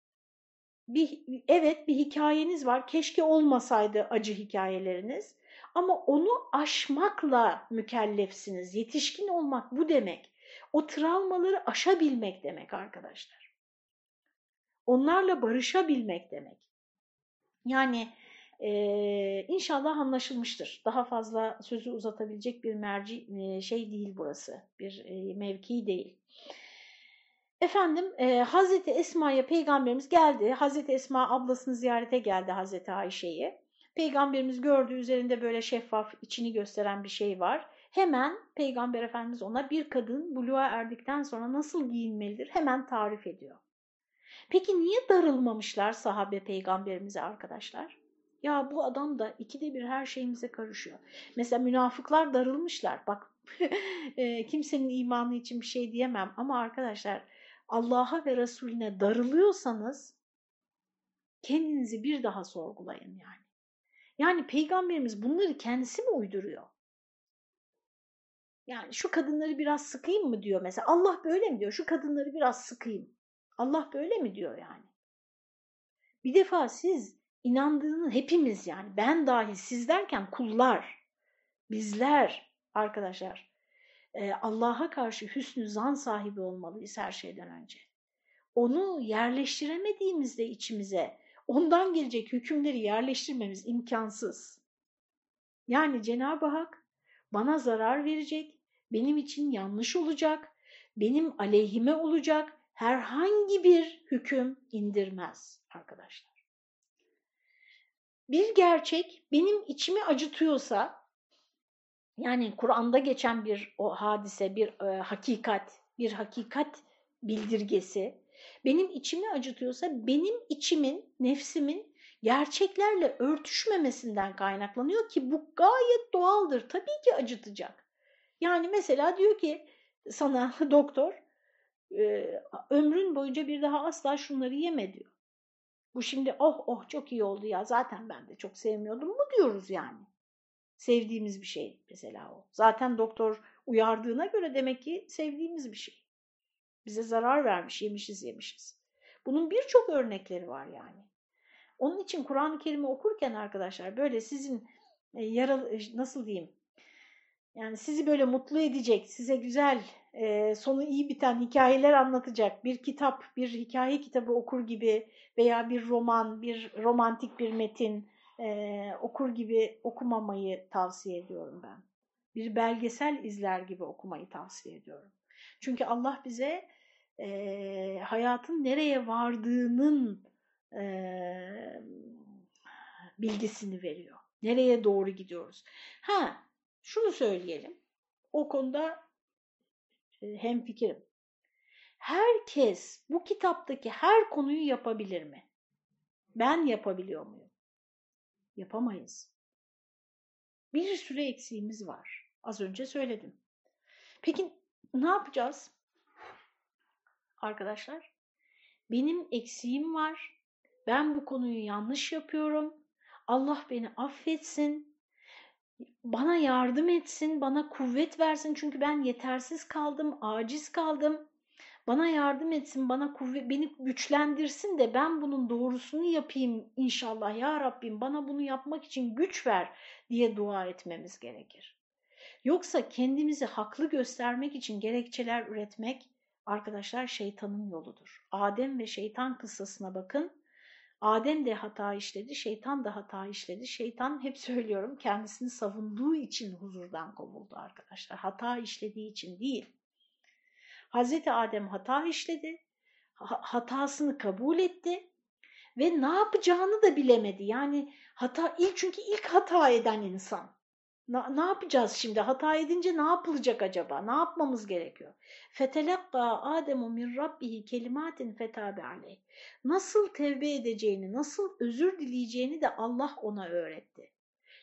bir evet bir hikayeniz var. Keşke olmasaydı acı hikayeleriniz. Ama onu aşmakla mükellefsiniz. Yetişkin olmak bu demek. O travmaları aşabilmek demek arkadaşlar. Onlarla barışabilmek demek. Yani ee, inşallah anlaşılmıştır. Daha fazla sözü uzatabilecek bir merci e, şey değil burası. Bir e, mevki değil. Efendim e, Hazreti Esma'ya peygamberimiz geldi. Hazreti Esma ablasını ziyarete geldi Hazreti Ayşe'yi. Peygamberimiz gördü üzerinde böyle şeffaf içini gösteren bir şey var. Hemen Peygamber Efendimiz ona bir kadın buluğa erdikten sonra nasıl giyinmelidir hemen tarif ediyor. Peki niye darılmamışlar sahabe peygamberimize arkadaşlar? Ya bu adam da ikide bir her şeyimize karışıyor. Mesela münafıklar darılmışlar. Bak e, kimsenin imanı için bir şey diyemem ama arkadaşlar Allah'a ve Resulüne darılıyorsanız kendinizi bir daha sorgulayın yani. Yani peygamberimiz bunları kendisi mi uyduruyor? Yani şu kadınları biraz sıkayım mı diyor mesela. Allah böyle mi diyor? Şu kadınları biraz sıkayım. Allah böyle mi diyor yani? Bir defa siz inandığını hepimiz yani ben dahil siz derken kullar, bizler arkadaşlar e, Allah'a karşı hüsnü zan sahibi olmalıyız her şeyden önce. Onu yerleştiremediğimizde içimize ondan gelecek hükümleri yerleştirmemiz imkansız. Yani Cenab-ı Hak bana zarar verecek, benim için yanlış olacak, benim aleyhime olacak herhangi bir hüküm indirmez arkadaşlar bir gerçek benim içimi acıtıyorsa, yani Kur'an'da geçen bir o hadise, bir e, hakikat, bir hakikat bildirgesi benim içimi acıtıyorsa benim içimin, nefsimin gerçeklerle örtüşmemesinden kaynaklanıyor ki bu gayet doğaldır. Tabii ki acıtacak. Yani mesela diyor ki sana doktor e, ömrün boyunca bir daha asla şunları yeme diyor. Bu şimdi oh oh çok iyi oldu ya zaten ben de çok sevmiyordum mu diyoruz yani. Sevdiğimiz bir şey mesela o. Zaten doktor uyardığına göre demek ki sevdiğimiz bir şey. Bize zarar vermiş, yemişiz yemişiz. Bunun birçok örnekleri var yani. Onun için Kur'an-ı Kerim'i okurken arkadaşlar böyle sizin yaralı nasıl diyeyim yani sizi böyle mutlu edecek, size güzel, e, sonu iyi biten hikayeler anlatacak bir kitap, bir hikaye kitabı okur gibi veya bir roman, bir romantik bir metin e, okur gibi okumamayı tavsiye ediyorum ben. Bir belgesel izler gibi okumayı tavsiye ediyorum. Çünkü Allah bize e, hayatın nereye vardığının e, bilgisini veriyor. Nereye doğru gidiyoruz. Ha, şunu söyleyelim. O konuda e, hem fikrim. Herkes bu kitaptaki her konuyu yapabilir mi? Ben yapabiliyor muyum? Yapamayız. Bir sürü eksiğimiz var. Az önce söyledim. Peki ne yapacağız? Arkadaşlar, benim eksiğim var. Ben bu konuyu yanlış yapıyorum. Allah beni affetsin. Bana yardım etsin, bana kuvvet versin. Çünkü ben yetersiz kaldım, aciz kaldım. Bana yardım etsin, bana kuvvet, beni güçlendirsin de ben bunun doğrusunu yapayım inşallah. Ya Rabbim bana bunu yapmak için güç ver diye dua etmemiz gerekir. Yoksa kendimizi haklı göstermek için gerekçeler üretmek arkadaşlar şeytanın yoludur. Adem ve şeytan kıssasına bakın. Adem de hata işledi, şeytan da hata işledi. Şeytan hep söylüyorum kendisini savunduğu için huzurdan kovuldu arkadaşlar. Hata işlediği için değil. Hazreti Adem hata işledi, hatasını kabul etti ve ne yapacağını da bilemedi. Yani hata ilk çünkü ilk hata eden insan. Na, ne yapacağız şimdi? Hata edince ne yapılacak acaba? Ne yapmamız gerekiyor? Fetelekka Ademu min rabbihi kelimatin fetabe aleyh. Nasıl tevbe edeceğini, nasıl özür dileyeceğini de Allah ona öğretti.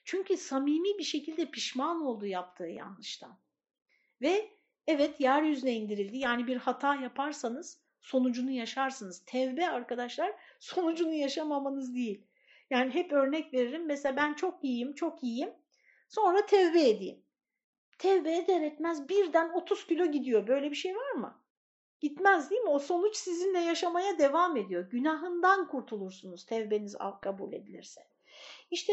Çünkü samimi bir şekilde pişman oldu yaptığı yanlıştan. Ve evet yeryüzüne indirildi. Yani bir hata yaparsanız sonucunu yaşarsınız. Tevbe arkadaşlar sonucunu yaşamamanız değil. Yani hep örnek veririm. Mesela ben çok iyiyim, çok iyiyim. Sonra tevbe edeyim. Tevbe eder etmez birden 30 kilo gidiyor. Böyle bir şey var mı? Gitmez değil mi? O sonuç sizinle yaşamaya devam ediyor. Günahından kurtulursunuz tevbeniz kabul edilirse. İşte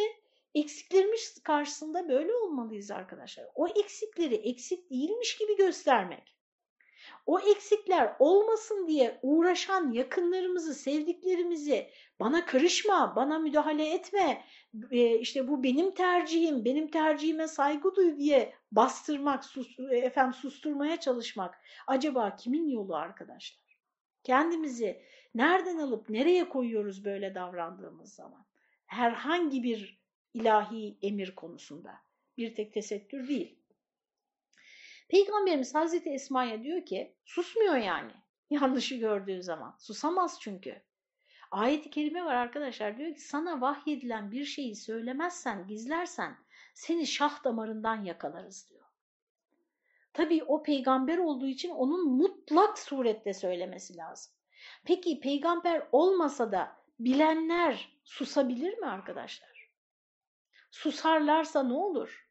eksiklerimiz karşısında böyle olmalıyız arkadaşlar. O eksikleri eksik değilmiş gibi göstermek. O eksikler olmasın diye uğraşan yakınlarımızı, sevdiklerimizi bana karışma, bana müdahale etme, e, işte bu benim tercihim, benim tercihime saygı duy diye bastırmak, sus, efendim susturmaya çalışmak acaba kimin yolu arkadaşlar? Kendimizi nereden alıp nereye koyuyoruz böyle davrandığımız zaman? Herhangi bir ilahi emir konusunda. Bir tek tesettür değil. Peygamberimiz Hazreti Esma'ya diyor ki susmuyor yani yanlışı gördüğü zaman. Susamaz çünkü. Ayet-i kerime var arkadaşlar diyor ki sana vahyedilen bir şeyi söylemezsen, gizlersen seni şah damarından yakalarız diyor. Tabii o peygamber olduğu için onun mutlak surette söylemesi lazım. Peki peygamber olmasa da bilenler susabilir mi arkadaşlar? Susarlarsa ne olur?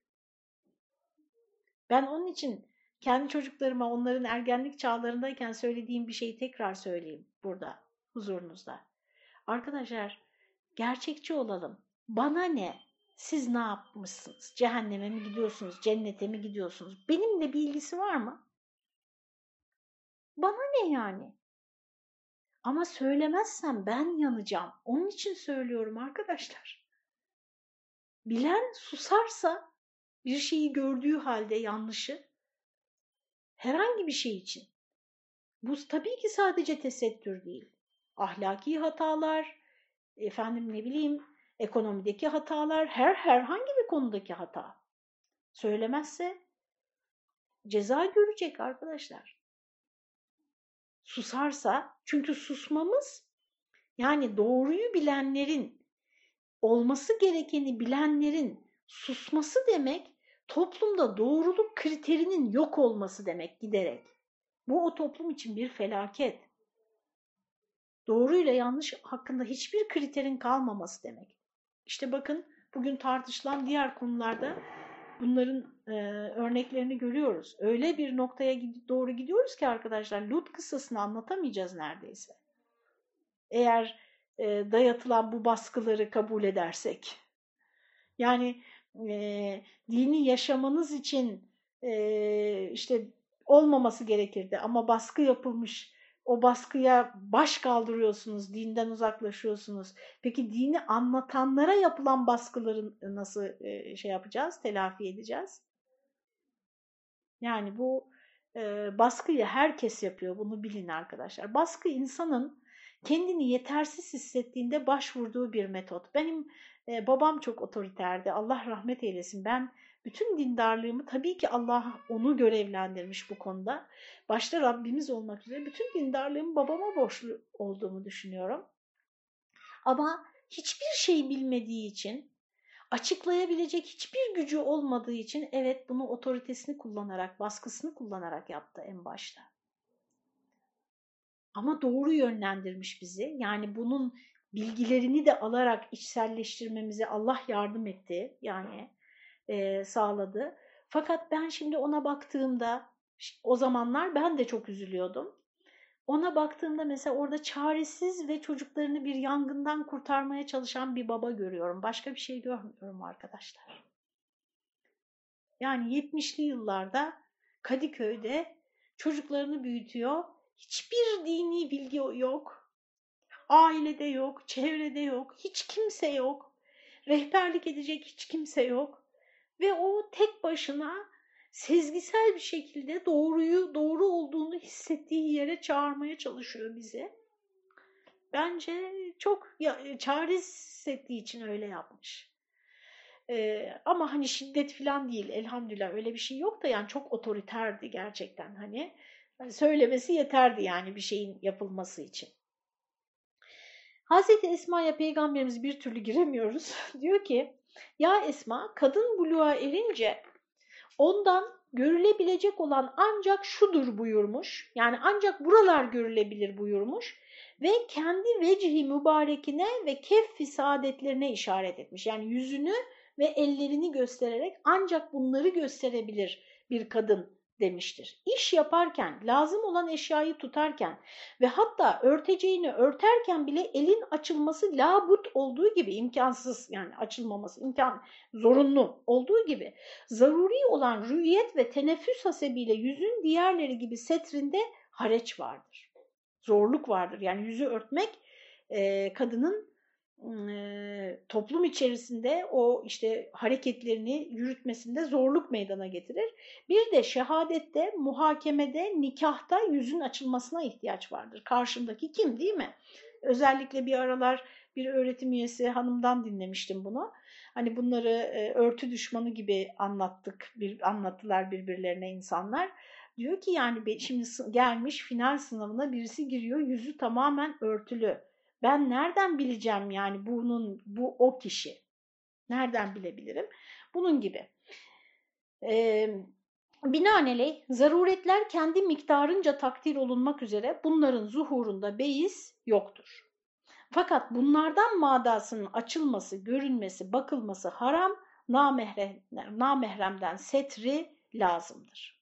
Ben onun için kendi çocuklarıma onların ergenlik çağlarındayken söylediğim bir şeyi tekrar söyleyeyim burada huzurunuzda. Arkadaşlar gerçekçi olalım. Bana ne? Siz ne yapmışsınız? Cehenneme mi gidiyorsunuz? Cennete mi gidiyorsunuz? Benimle bir ilgisi var mı? Bana ne yani? Ama söylemezsem ben yanacağım. Onun için söylüyorum arkadaşlar. Bilen susarsa bir şeyi gördüğü halde yanlışı herhangi bir şey için. Bu tabii ki sadece tesettür değil. Ahlaki hatalar, efendim ne bileyim ekonomideki hatalar, her herhangi bir konudaki hata. Söylemezse ceza görecek arkadaşlar. Susarsa, çünkü susmamız yani doğruyu bilenlerin, olması gerekeni bilenlerin susması demek toplumda doğruluk kriterinin yok olması demek giderek. Bu o toplum için bir felaket. Doğruyla yanlış hakkında hiçbir kriterin kalmaması demek. İşte bakın bugün tartışılan diğer konularda bunların e, örneklerini görüyoruz. Öyle bir noktaya doğru gidiyoruz ki arkadaşlar Lut kıssasını anlatamayacağız neredeyse. Eğer e, dayatılan bu baskıları kabul edersek. Yani e, dini yaşamanız için e, işte olmaması gerekirdi ama baskı yapılmış o baskıya baş kaldırıyorsunuz, dinden uzaklaşıyorsunuz. Peki dini anlatanlara yapılan baskıların nasıl şey yapacağız, telafi edeceğiz? Yani bu baskıyı herkes yapıyor, bunu bilin arkadaşlar. Baskı insanın kendini yetersiz hissettiğinde başvurduğu bir metot. Benim e, babam çok otoriterdi, Allah rahmet eylesin. Ben bütün dindarlığımı tabii ki Allah onu görevlendirmiş bu konuda. Başta Rabbimiz olmak üzere bütün dindarlığımı babama borçlu olduğumu düşünüyorum. Ama hiçbir şey bilmediği için, açıklayabilecek hiçbir gücü olmadığı için evet bunu otoritesini kullanarak, baskısını kullanarak yaptı en başta. Ama doğru yönlendirmiş bizi. Yani bunun bilgilerini de alarak içselleştirmemize Allah yardım etti. Yani e, sağladı. Fakat ben şimdi ona baktığımda o zamanlar ben de çok üzülüyordum. Ona baktığımda mesela orada çaresiz ve çocuklarını bir yangından kurtarmaya çalışan bir baba görüyorum. Başka bir şey görmüyorum arkadaşlar. Yani 70'li yıllarda Kadıköy'de çocuklarını büyütüyor. Hiçbir dini bilgi yok. Ailede yok, çevrede yok, hiç kimse yok. Rehberlik edecek hiç kimse yok. Ve o tek başına sezgisel bir şekilde doğruyu, doğru olduğunu hissettiği yere çağırmaya çalışıyor bizi. Bence çok ya, çaresiz hissettiği için öyle yapmış. Ee, ama hani şiddet falan değil elhamdülillah öyle bir şey yok da yani çok otoriterdi gerçekten hani. Hani söylemesi yeterdi yani bir şeyin yapılması için. Hazreti Esma'ya peygamberimiz bir türlü giremiyoruz. Diyor ki ya Esma kadın buluğa erince ondan görülebilecek olan ancak şudur buyurmuş. Yani ancak buralar görülebilir buyurmuş ve kendi vecihi mübarekine ve keffi saadetlerine işaret etmiş. Yani yüzünü ve ellerini göstererek ancak bunları gösterebilir bir kadın demiştir. İş yaparken, lazım olan eşyayı tutarken ve hatta örteceğini örterken bile elin açılması labut olduğu gibi imkansız yani açılmaması imkan zorunlu olduğu gibi zaruri olan rüyet ve teneffüs hasebiyle yüzün diğerleri gibi setrinde hareç vardır. Zorluk vardır. Yani yüzü örtmek e, kadının toplum içerisinde o işte hareketlerini yürütmesinde zorluk meydana getirir. Bir de şehadette, muhakemede, nikahta yüzün açılmasına ihtiyaç vardır. Karşımdaki kim değil mi? Özellikle bir aralar bir öğretim üyesi hanımdan dinlemiştim bunu. Hani bunları örtü düşmanı gibi anlattık, bir, anlattılar birbirlerine insanlar. Diyor ki yani şimdi gelmiş final sınavına birisi giriyor yüzü tamamen örtülü ben nereden bileceğim yani bunun bu o kişi? Nereden bilebilirim? Bunun gibi. Ee, binaenaleyh zaruretler kendi miktarınca takdir olunmak üzere bunların zuhurunda beis yoktur. Fakat bunlardan madasının açılması, görünmesi, bakılması haram, namehrem, namehremden setri lazımdır.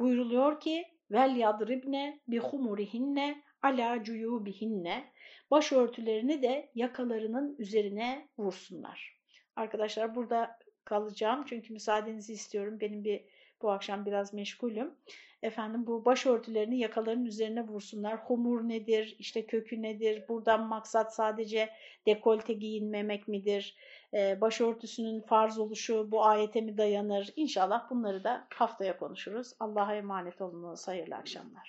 Buyruluyor ki vel yadribne bi humurihinne ala cuyubihinne başörtülerini de yakalarının üzerine vursunlar. Arkadaşlar burada kalacağım çünkü müsaadenizi istiyorum. Benim bir bu akşam biraz meşgulüm. Efendim bu başörtülerini yakalarının üzerine vursunlar. Humur nedir? İşte kökü nedir? Buradan maksat sadece dekolte giyinmemek midir? Ee, başörtüsünün farz oluşu bu ayete mi dayanır? İnşallah bunları da haftaya konuşuruz. Allah'a emanet olunuz. Hayırlı akşamlar.